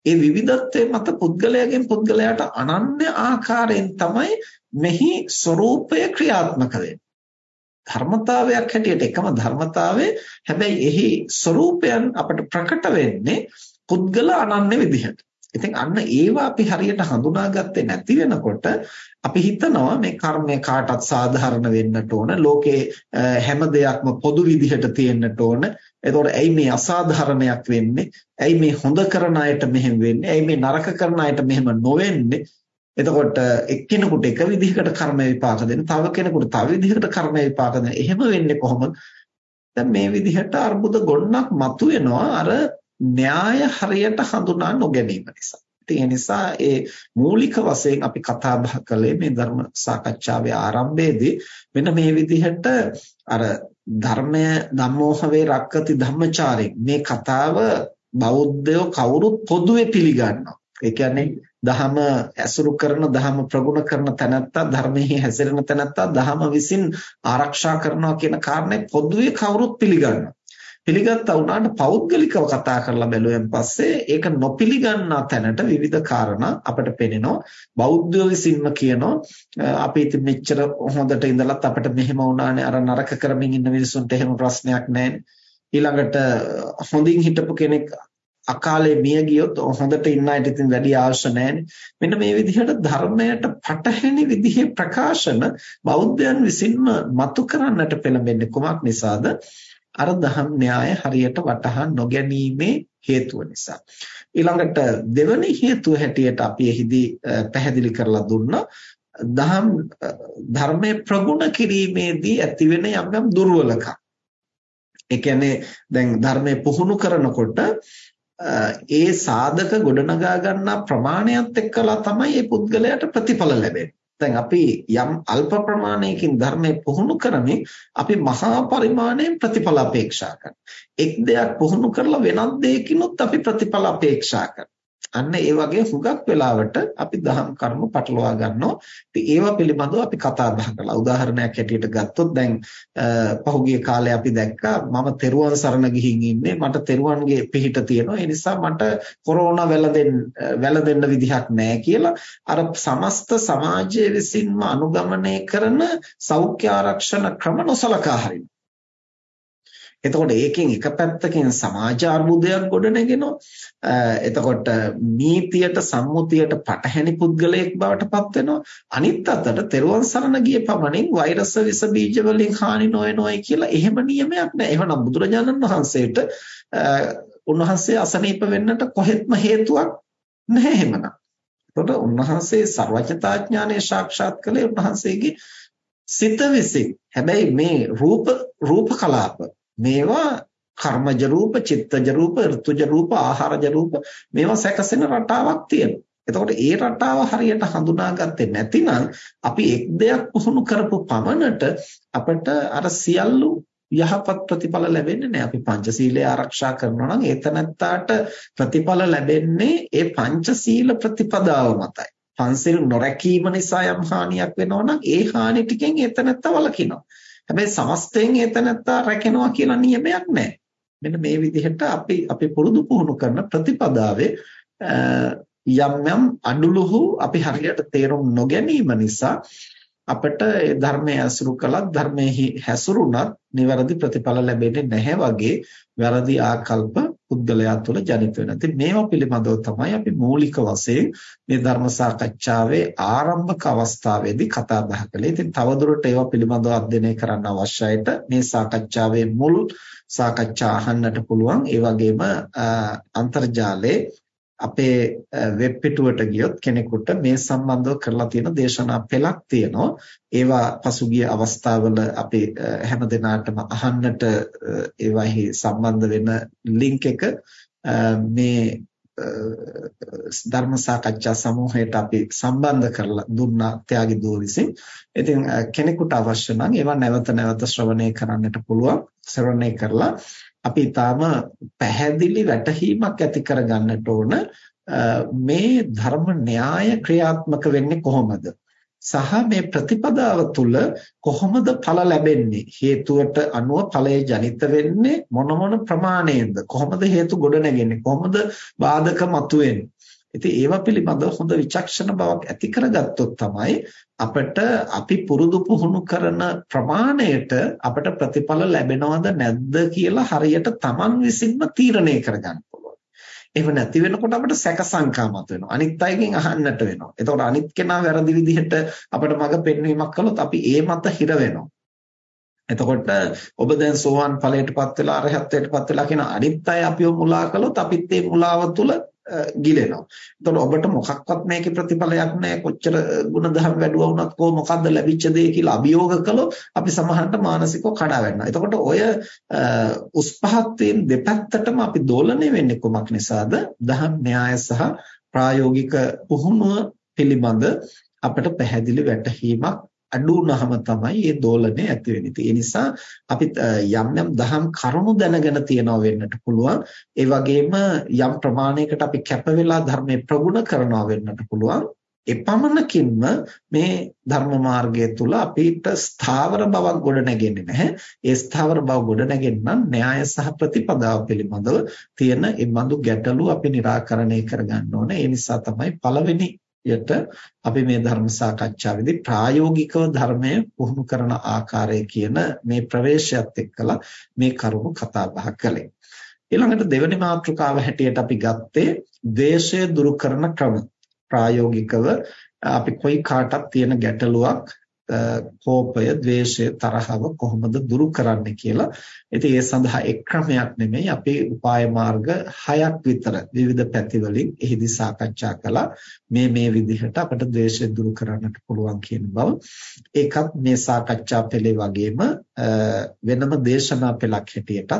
ඒ විවිධත්වයේ මත පුද්ගලයාගෙන් පුද්ගලයාට අනන්‍ය ආකාරයෙන් තමයි මෙහි ස්වરૂපය ක්‍රියාත්මක වෙන්නේ. ධර්මතාවයක් හැටියට එකම ධර්මතාවය හැබැයි එහි ස්වરૂපයන් අපට ප්‍රකට වෙන්නේ පුද්ගල අනන්‍ය විදිහට. ඉතින් අන්න ඒවා අපි හරියට හඳුනාගත්තේ නැති වෙනකොට අපි හිතනවා මේ කර්මය කාටත් සාධාරණ වෙන්නට ඕන ලෝකේ හැම දෙයක්ම පොදු විදිහට තියෙන්නට ඕන එතකොට ඇයි මේ අසාධාරණයක් වෙන්නේ? ඇයි මේ හොඳ කරන අයට මෙහෙම වෙන්නේ? ඇයි මේ නරක කරන අයට මෙහෙම නොවෙන්නේ? එතකොට එක්කෙනෙකුට එක විදිහකට කර්ම විපාක දෙන්න තව කෙනෙකුට තව විදිහකට කර්ම විපාක දෙන්න එහෙම වෙන්නේ කොහොමද? දැන් මේ විදිහට අර්බුද ගොන්නක් මතුවෙනවා අර න්‍යාය හරියට හඳුනා නොගැනීම නිසා. ඉතින් ඒ නිසා ඒ මූලික වශයෙන් අපි කතා බහ කළේ මේ ධර්ම සාකච්ඡාවේ ආරම්භයේදී මෙන්න මේ විදිහට අර ධර්මය ධම්මෝහවේ රක්කති ධම්මචාරේ මේ කතාව බෞද්ධයෝ කවුරුත් පොදුවේ පිළිගන්නවා. ඒ කියන්නේ දහම ඇසුරු කරන දහම ප්‍රගුණ කරන තැනැත්තා ධර්මයේ හැසිරෙන තැනැත්තා දහම විසින් ආරක්ෂා කරනවා කියන කාරණේ පොදුවේ කවුරුත් පිළිගන්නවා. පිළිගත්තා වුණාට පෞද්ගලිකව කතා කරලා බැලුවෙන් පස්සේ ඒක නොපිළිගන්නා තැනට විවිධ කාරණා අපට පෙනෙනවා. බෞද්ධයෝ විසින්ම කියනවා අපි ඉතින් මෙච්චර හොඳට ඉඳලත් අපිට මෙහෙම වුණානේ අර නරක කරමින් ඉන්න මිනිස්සුන්ට එහෙම ප්‍රශ්නයක් නැහැ ඊළඟට හොඳින් හිටපු කෙනෙක් අකාලේ මිය ගියොත් හොඳට ඉන්න අයට ඉතින් වැඩි අවශ්‍ය නැහැනේ. මෙන්න මේ විදිහට ධර්මයට පටහැනි විදිහේ ප්‍රකාශන බෞද්ධයන් විසින්ම මතු කරන්නට පෙළඹෙන්නේ කුමක් නිසාද? අර දහම් න්‍යාය හරියට වටහා නොගැනීමේ හේතුව නිසා. ඊළඟට දෙවැනි හේතුව හැටියට අපි එහිදී පැහැදිලි කරලා දුන්නා දහම් ධර්මයේ ප්‍රගුණ කිරීමේදී ඇතිවෙන යම් යම් දුර්වලකම්. ඒ කියන්නේ දැන් ධර්මයේ පුහුණු කරනකොට ඒ සාධක ගොඩනගා ගන්නා ප්‍රමාණයත් එක්කලා තමයි මේ පුද්ගලයාට ප්‍රතිඵල ලැබෙන්නේ. දැන් අපි යම් අල්ප ප්‍රමාණයකින් ධර්මයේ පුහුණු කරමින් අපි මහා පරිමාණයෙන් ප්‍රතිඵල අපේක්ෂා කරනවා. එක් දෙයක් පුහුණු කරලා වෙනත් දෙයකිනුත් අපි ප්‍රතිඵල අපේක්ෂා කරනවා. අන්න ඒ වගේ හුඟක් වෙලාවට අපි දහම් කර්ම පටලවා ගන්නවා. ඉතින් ඒවා පිළිබඳව අපි කතා බහ කළා. උදාහරණයක් හැටියට ගත්තොත් දැන් පහුගිය කාලේ අපි දැක්කා මම තෙරුවන් සරණ ගිහින් ඉන්නේ. මට තෙරුවන්ගේ පිහිට තියෙනවා. ඒ නිසා මට කොරෝනා වැළඳෙන්න වැළඳෙන්න විදිහක් නැහැ කියලා අර සමස්ත සමාජයේ විසින්ම අනුගමනය කරන සෞඛ්‍ය ආරක්ෂණ ක්‍රම නොසලකා හරිනවා. එතකොට ඒකෙන් එක පැත්තකින් සමාජ අර්බුදයක් ගොඩනගෙනවා. එතකොට නීතියට සම්මුතියට පටහැනි පුද්ගලයෙක් බවට පත් වෙනවා. අනිත් අතට තෙරුවන් සරණ ගිය පමණින් වෛරස් විස බීජ වලින් හානි නොවෙනවයි කියලා එහෙම නියමයක් නැහැ. එහෙනම් බුදුරජාණන් වහන්සේට උන්වහන්සේ අසනීප වෙන්නට කොහෙත්ම හේතුවක් නැහැ එහෙමනම්. එතකොට උන්වහන්සේ ਸਰවඥතා ඥානය සාක්ෂාත් කළේ උන්වහන්සේගේ සිත විසින්. හැබැයි මේ රූප රූප කලාප මේවා කර්මජ රූප, චිත්තජ රූප, ඍතුජ රූප, ආහාරජ රූප මේවා සැකසෙන රටාවක් තියෙනවා. එතකොට ඒ රටාව හරියට හඳුනාගත්තේ නැතිනම් අපි එක් දෙයක් පුහුණු කරපු පමණට අපිට අර සියල්ලු යහපත් ප්‍රතිඵල ලැබෙන්නේ නැහැ. අපි පංචශීලය ආරක්ෂා කරනවා නම් ඒතනත්තාට ප්‍රතිඵල ලැබෙන්නේ ඒ පංචශීල ප්‍රතිපදාව මතයි. පන්සිල් නොරැකීම නිසා යම් හානියක් වෙනවා නම් ඒ හානි ටිකෙන් ඒතනත්තා වළකිනවා. හැබැයි සමස්තයෙන් ඒතනත්තා රැකෙනවා කියලා නියමයක් නැහැ. මෙන්න මේ විදිහට අපි අපි පුරුදු පුහුණු කරන ප්‍රතිපදාවේ යම් යම් අඩුලුහු අපි හරියට තේරුම් නොගැනීම නිසා අපිට ඒ ධර්මයේ අසුරු කළත් ධර්මයේ හැසුරුණත් නිවැරදි ප්‍රතිඵල ලැබෙන්නේ නැහැ වගේ වැරදි ආකල්ප පුද්ගලයා තුළ ජනිත වෙනවා. ඉතින් මේවා පිළිබඳව තමයි අපි මූලික වශයෙන් මේ ධර්ම සාකච්ඡාවේ ආරම්භක අවස්ථාවේදී කතා බහ කළේ. ඉතින් තවදුරට ඒවා පිළිබඳව අධ්‍යයනය කරන්න අවශ්‍යයිට මේ සාකච්ඡාවේ මුල් සාකච්ඡා අහන්නට පුළුවන්. ඒ වගේම අන්තර්ජාලයේ අපේ වෙබ් පිටුවට ගියොත් කෙනෙකුට මේ සම්බන්ධව කරලා තියෙන දේශනා පෙළක් තියෙනවා. ඒවා පසුගිය අවස්ථාවල අපි හැම දිනාටම අහන්නට ඒවාෙහි සම්බන්ධ වෙන ලින්ක් එක මේ ධර්ම සාකච්ඡා සමූහයට අපි සම්බන්ධ කරලා දුන්නා ත්‍යාගි දුව විසින්. ඉතින් කෙනෙකුට අවශ්‍ය නම් ඒවා නැවත නැවත ශ්‍රවණය කරන්නට පුළුවන්. ශ්‍රවණය කරලා අපි ඊටාම පැහැදිලි වැටහීමක් ඇති කරගන්නට ඕන මේ ධර්ම න්‍යාය ක්‍රියාත්මක වෙන්නේ කොහොමද? සහ මේ ප්‍රතිපදාව තුළ කොහොමද ඵල ලැබෙන්නේ? හේතුවට අනුව ඵලය ජනිත වෙන්නේ මොන මොන ප්‍රමාණයෙන්ද? කොහොමද හේතු ගොඩ නැගෙන්නේ කොහොමද බාධක මතුවෙන්නේ ඉතින් ඒවා පිළිබඳව හොඳ විචක්ෂණ බවක් ඇති කරගත්තොත් තමයි අපිට අපි පුරුදු පුහුණු කරන ප්‍රමාණයට අපිට ප්‍රතිඵල ලැබෙනවද නැද්ද කියලා හරියට Taman විසින්ම තීරණය කරගන්න එහෙම නැති වෙනකොට අපිට සැක සංකා මතුවෙනවා. අනිත් අයගෙන් අහන්නට වෙනවා. එතකොට අනිත් කෙනා වැරදි විදිහට අපිට මඟ පෙන්වීමක් කළොත් අපි ඒ මත හිර වෙනවා. එතකොට ඔබ දැන් සෝවාන් ඵලයටපත් වෙලා අරහත්ත්වයටපත් වෙලා කියන අනිත් අය අපිව මුලා කළොත් අපිත් ඒ මුලාව තුළ ගිලෙනවා. එතකොට ඔබට මොකක්වත් මේකේ ප්‍රතිඵලයක් නැහැ. කොච්චර ಗುಣධර්ම වැඩුවා වුණත් කො මොකද්ද ලැබිච්ච දේ කියලා අභියෝග කළොත් අපි සමහරට මානසිකව කඩා වැටෙනවා. එතකොට ඔය උස් පහත් වීම දෙපැත්තටම අපි දෝලණය වෙන්නේ කොමක් නිසාද? දහම් න්‍යාය සහ ප්‍රායෝගික පුහුණුව පිළිබඳ අපට පැහැදිලි වැටහීමක් අඩු වුනහම තමයි මේ දෝලනය ඇති වෙන්නේ. ඒ නිසා අපි යම් යම් දහම් කරුණු දැනගෙන තියනවා වෙන්නට පුළුවන්. ඒ වගේම යම් ප්‍රමාණයකට අපි කැප වෙලා ධර්මයේ ප්‍රගුණ කරනවා වෙන්නට පුළුවන්. එපමණකින්ම මේ ධර්ම මාර්ගය තුල අපිට ස්ථාවර බවක් ගොඩ නැගෙන්නේ නැහැ. ඒ ස්ථාවර බව ගොඩ නැගෙන්න න්‍යාය සහ ප්‍රතිපදාව පිළිබඳව තියෙන ඒ බඳු ගැටලු අපි निराකරණය කරගන්න ඕනේ. ඒ නිසා තමයි පළවෙනි යට අපි මේ ධර්ම සාකච්ඡාවේදී ප්‍රායෝගිකව ධර්මය පුහුණු කරන ආකාරය කියන මේ ප්‍රවේශයත් එක්කලා මේ කරුණු කතා බහ කළේ. ඊළඟට දෙවෙනි මාතෘකාව හැටියට අපි ගත්තේ ද්වේෂය දුරු කරන ක්‍රම. ප්‍රායෝගිකව අපි කොයි කාටත් තියෙන ගැටලුවක් කෝපය, ද්වේෂය, තරහව කොහොමද දුරු කරන්නේ කියලා. ඉතින් ඒ සඳහා එක් ක්‍රමයක් නෙමෙයි අපි උපාය මාර්ග හයක් විතර විවිධ පැතිවලින් එහිදී සාකච්ඡා කළා. මේ මේ විදිහට අපිට ද්වේෂය දුරු කරන්නට පුළුවන් කියන බව. ඒකත් මේ සාකච්ඡා පෙළේ වගේම වෙනම දේශනා පෙළක් හැටියටත්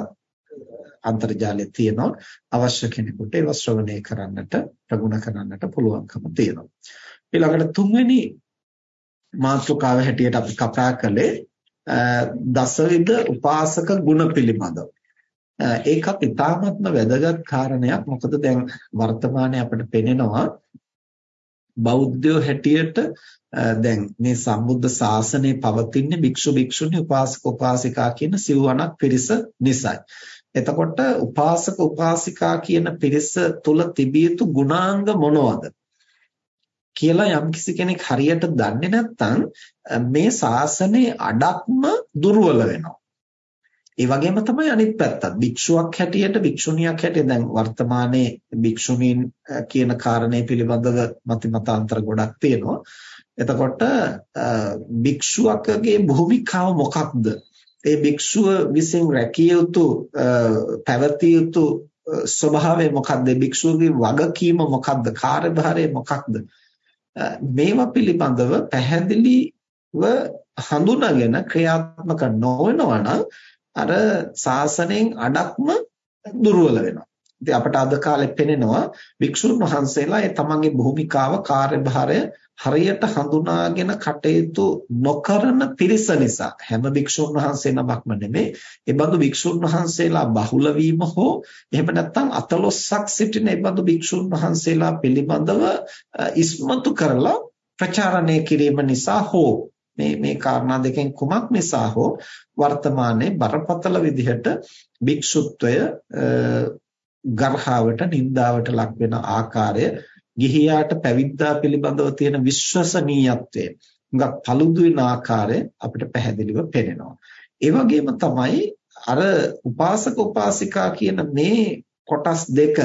අන්තර්ජාලයේ තියෙනවා අවශ්‍ය කෙනෙකුට ඒව ශ්‍රවණය කරන්නට ප්‍රගුණ කරන්නට පුළුවන්කම තියෙනවා ඊළඟට තුන්වෙනි මාතෘකාව හැටියට අපි කතා කළේ දසවිධ උපාසක ගුණ පිළිබඳව. ඒකත් ඉතාමත්ම වැදගත් කාරණයක්. මොකද දැන් වර්තමානයේ අපිට පෙනෙනවා බෞද්ධයෝ හැටියට දැන් මේ සම්බුද්ධ ශාසනය පවතින්නේ භික්ෂු භික්ෂුණී උපාසක උපාසිකා කියන සිව්වණක් පිරිස නිසායි. එතකොට උපාසක උපාසිකා කියන පිරිස තුල තිබිය යුතු ගුණාංග මොනවද? කියලා යම්කිසි කෙනෙක් හරියට දන්නේ නැත්නම් මේ ශාසනයේ අඩක්ම දුර්වල වෙනවා. ඒ වගේම තමයි අනිත් පැත්තත්. භික්ෂුවක් හැටියට භික්ෂුණියක් හැටියට දැන් වර්තමානයේ භික්ෂුණීන් කියන කාරණේ පිළිබඳව මතිමතාන්තර ගොඩක් තියෙනවා. එතකොට භික්ෂුවකගේ භූමිකාව මොකක්ද? ඒ භික්ෂුව විසින් රැකිය යුතු පැවතිය යුතු ස්වභාවය මොකක්ද? භික්ෂුවගේ වගකීම මොකක්ද? කාර්යභාරය මොකක්ද? මේවා පිළිබඳව පැහැදිලිව හඳුනාගෙන ක්‍රියාත්මක නොවනවා නම් අර සාසනයෙන් අඩක්ම දුර්වල වෙනවා. ඉතින් අපට අද කාලේ පෙනෙනවා වික්ෂුන් වහන්සේලා ඒ තමන්ගේ භූමිකාව කාර්යභාරය හරියට හඳුනාගෙන කටයුතු නොකරන පිරිස නිසා හැම භික්ෂුන් වහන්සේ නමක්ම නෙමෙයි ඒ බඳු භික්ෂුන් වහන්සේලා බහුල වීම හෝ එහෙම නැත්නම් අතලොස්සක් සිටින ඒ බඳු භික්ෂුන් වහන්සේලා පිළිබඳව ඉස්මතු කරලා ප්‍රචාරණය කිරීම නිසා හෝ මේ මේ කාරණා දෙකෙන් කුමක් නිසා හෝ වර්තමානයේ බරපතල විදිහට භික්ෂුත්වය ගර්හාවට නින්දාවට ලක් වෙන ආකාරය ගිහියාට පැවිද්දා පිළිබඳව තියෙන විශ්වසනීයත්වය හුඟක් paludu වෙන ආකාරය අපිට පැහැදිලිව පේනවා. ඒ වගේම තමයි අර උපාසක උපාසිකා කියන මේ කොටස් දෙක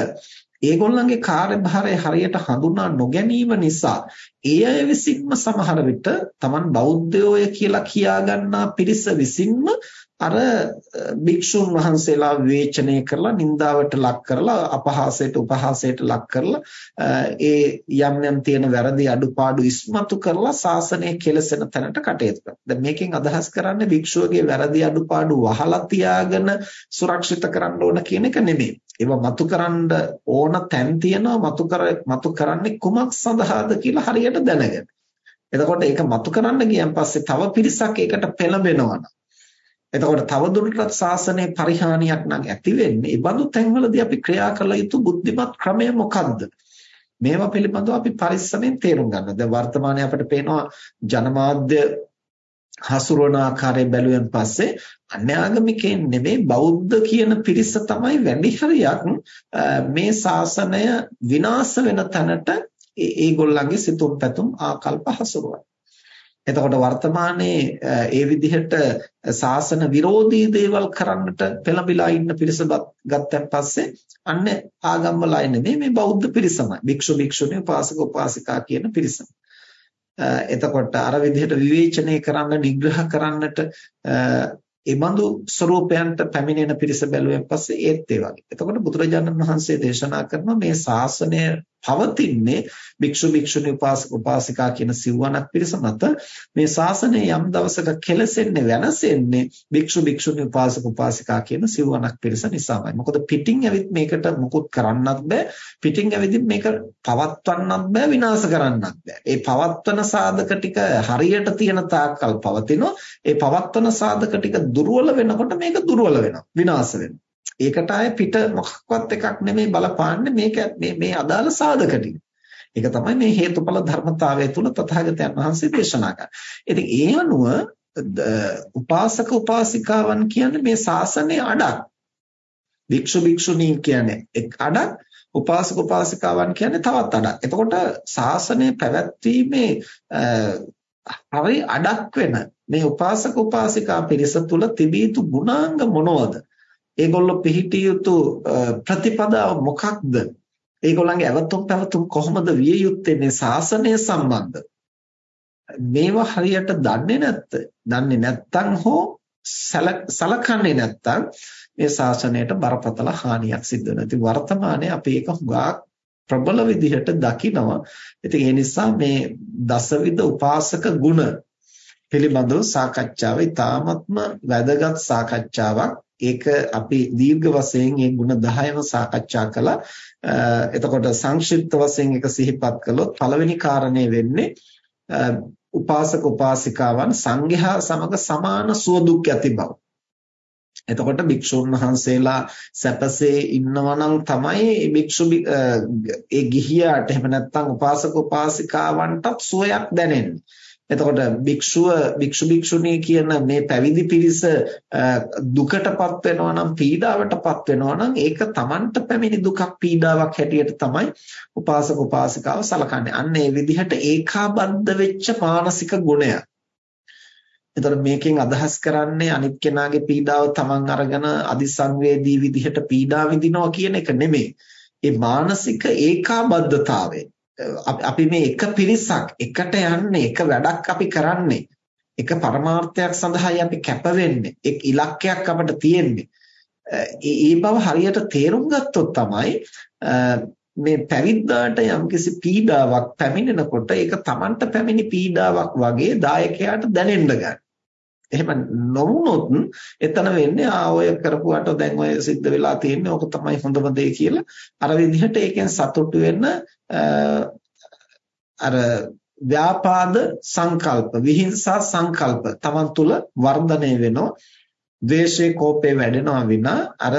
ඒගොල්ලන්ගේ කාර්යභාරය හරියට හඳුනා නොගැනීම නිසා ඒ අය විසින්ම සමහර විට Taman බෞද්ධයෝය කියලා කියා ගන්නා පිරිස විසින්ම අර භික්ෂුන් වහන්සේලා විවේචනය කරලා නින්දාවට ලක් කරලා අපහාසයට උපහාසයට ලක් කරලා ඒ යම් යම් තියෙන වැරදි අඩුපාඩු ඉස්මතු කරලා ශාසනය කෙලසෙන තැනට කටයුතු කරනවා. දැන් මේකෙන් අදහස් කරන්නේ භික්ෂුවගේ වැරදි අඩුපාඩු වහලා තියාගෙන සුරක්ෂිත කරන්න ඕන කියන එක නෙමෙයි. ඒවා මතු කරන්න ඕන තැන් තියෙනවා මතු කර මතු කරන්නේ කුමක් සඳහාද කියලා හරියට දැනගෙන. එතකොට ඒක මතු කරන්න ගියන් පස්සේ තව පිරිසක් ඒකට පෙළඹෙනවා එතකොට තවදුරටත් සාසනයේ පරිහානියක් නම් ඇති වෙන්නේ. ඒ බඳු තැන්වලදී අපි ක්‍රියා කළ යුතු බුද්ධිමත් ක්‍රමය මොකක්ද? මේවා පිළිබඳව අපි පරිස්සමෙන් තේරුම් ගන්න. දැන් වර්තමානයේ අපිට පේනවා ජනමාධ්‍ය හසුරවන ආකාරය බැලුවෙන් පස්සේ අන්‍යාගමිකයන් නෙමෙයි බෞද්ධ කියන පිරිස තමයි වැඩි හරියක් මේ ශාසනය විනාශ වෙන තැනට ඒගොල්ලන්ගේ සිතුම් පැතුම් ආකල්ප හසුරුවන. එතකොට වර්තමානයේ ඒ විදිහට සාසන විරෝධී දේවල් කරන්නට පෙළඹිලා ඉන්න පිරිස ගත්තන් පස්සේ අන්න ආගම්වල අය නෙමෙයි මේ බෞද්ධ පිරිසමයි. භික්ෂු භික්ෂුණී උපාසක උපාසිකා කියන පිරිසම. එතකොට අර විදිහට විවේචනය කරන්න නිග්‍රහ කරන්නට ඒ බඳු ස්වરૂපයන්ට පැමිණෙන පිරිස බැලුවෙන් පස්සේ ඒත් ඒ වගේ. එතකොට බුදුරජාණන් වහන්සේ දේශනා කරන මේ ශාසනය පවතින්නේ භික්ෂු භික්ෂුණී උපාසක උපාසිකා කියන සිව්වණක් පිරිස මත මේ ශාසනය යම් දවසක කෙලසෙන්නේ වෙනසෙන්නේ භික්ෂු භික්ෂුණී උපාසක උපාසිකා කියන සිව්වණක් පිරිස නිසාමයි. මොකද පිටින් ඇවිත් මේකට මුකුත් කරන්නත් බෑ. පිටින් ඇවිදින් මේක පවත්වන්නත් බෑ විනාශ කරන්නත් බෑ. ඒ පවත්වන සාධක ටික හරියට තියෙන තාක්කල් පවතිනවා. ඒ පවත්වන සාධක ටික දුර්වල වෙනකොට මේක දුර්වල වෙනවා. විනාශ වෙනවා. ඒකට ආයේ පිට මොකක්වත් එකක් නෙමෙයි බලපාන්නේ මේක මේ මේ අදාළ සාධක ටික. ඒක තමයි මේ හේතුඵල ධර්මතාවය තුල තථාගතයන් වහන්සේ දේශනා කරන්නේ. ඉතින් ඒ අනුව උපාසක උපාසිකාවන් කියන්නේ මේ ශාසනයේ අඩක්. භික්ෂු භික්ෂුණී කියන්නේ එක් අඩක් උපාසක උපාසිකාවන් කියන්නේ තවත් අඩක්. එතකොට ශාසනය පැවැත්වීමේ හරි අඩක් වෙන මේ උපාසක උපාසිකා පිරිස තුල තිබී යුතු ගුණාංග මොනවද? ඒගොල්ලෝ පිළිහිටිය යුතු ප්‍රතිපදාව මොකක්ද? ඒගොල්ලන්ගේ අවතුම් පැවතුම් කොහොමද විය යුත්තේ මේ ශාසනය සම්බන්ධ? මේවා හරියට දන්නේ නැත්ද? දන්නේ නැත්නම් හෝ සලකන්නේ නැත්නම් මේ ශාසනයට බරපතල හානියක් සිද්ධ වෙනවා. ඉතින් වර්තමානයේ අපි ඒක හුඟා ප්‍රබල විදිහට දකිනවා. ඉතින් ඒ නිසා මේ දසවිධ උපාසක ගුණ පිළිබඳව සාකච්ඡාව ඉතාමත්ම වැදගත් සාකච්ඡාවක්. ඒක අපි දීර්ඝ වශයෙන් මේ ಗುಣ 10ම සාකච්ඡා කළා. එතකොට සංක්ෂිප්ත වශයෙන් එක සිහිපත් කළොත් පළවෙනි කාරණේ වෙන්නේ උපාසක උපාසිකාවන් සංඝයා සමග සමාන සුව දුක් ඇති බව. එතකොට භික්ෂුන් වහන්සේලා සැපසේ ඉන්නවා නම් තමයි භික්ෂු ඒ ගිහියාට එහෙම නැත්නම් උපාසක උපාසිකාවන්ටත් සුවයක් දැනෙන්නේ. එතකොට භික්ෂුව භික්ෂු භික්ෂුණී කියන මේ පැවිදි පිරිස දුකටපත් වෙනවා නම් පීඩාවටපත් වෙනවා නම් ඒක Tamanට පැමිණි දුකක් පීඩාවක් හැටියට තමයි උපාසක උපාසිකාව සලකන්නේ. අන්න ඒ විදිහට ඒකාබද්ධ වෙච්ච මානසික ගුණයක්. එතකොට මේකෙන් අදහස් කරන්නේ අනිත් කෙනාගේ පීඩාව Taman අරගෙන අදිසංවේදී විදිහට පීඩා විඳිනවා කියන එක නෙමෙයි. ඒ මානසික ඒකාබද්ධතාවය අපි මේ එක පිරිසක් එකට යන්නේ එක වැඩක් අපි කරන්නේ. එක පරමාර්ථයක් සඳහායි අපි කැප වෙන්නේ. එක් ඉලක්කයක් අපිට තියෙන්නේ. ඒ බව හරියට තේරුම් ගත්තොත් තමයි මේ පැවිද්දාට යම්කිසි පීඩාවක් පැමිණෙනකොට ඒක Tamanට පැමිණි පීඩාවක් වගේ දායකයාට දැනෙන්න ගන්න. එහෙම නොවුනොත් එතන වෙන්නේ ආ ඔය කරපුවාට දැන් ඔය සිද්ධ වෙලා තියෙන්නේ ඕක තමයි හොඳම දේ කියලා. අර විදිහට ඒකෙන් සතුටු වෙන්න අර ව්‍යාපාද සංකල්ප විහිංසා සංකල්ප Taman තුල වර්ධනය වෙනවා. ද්වේෂේ කෝපේ වැඩෙනවා විනා අර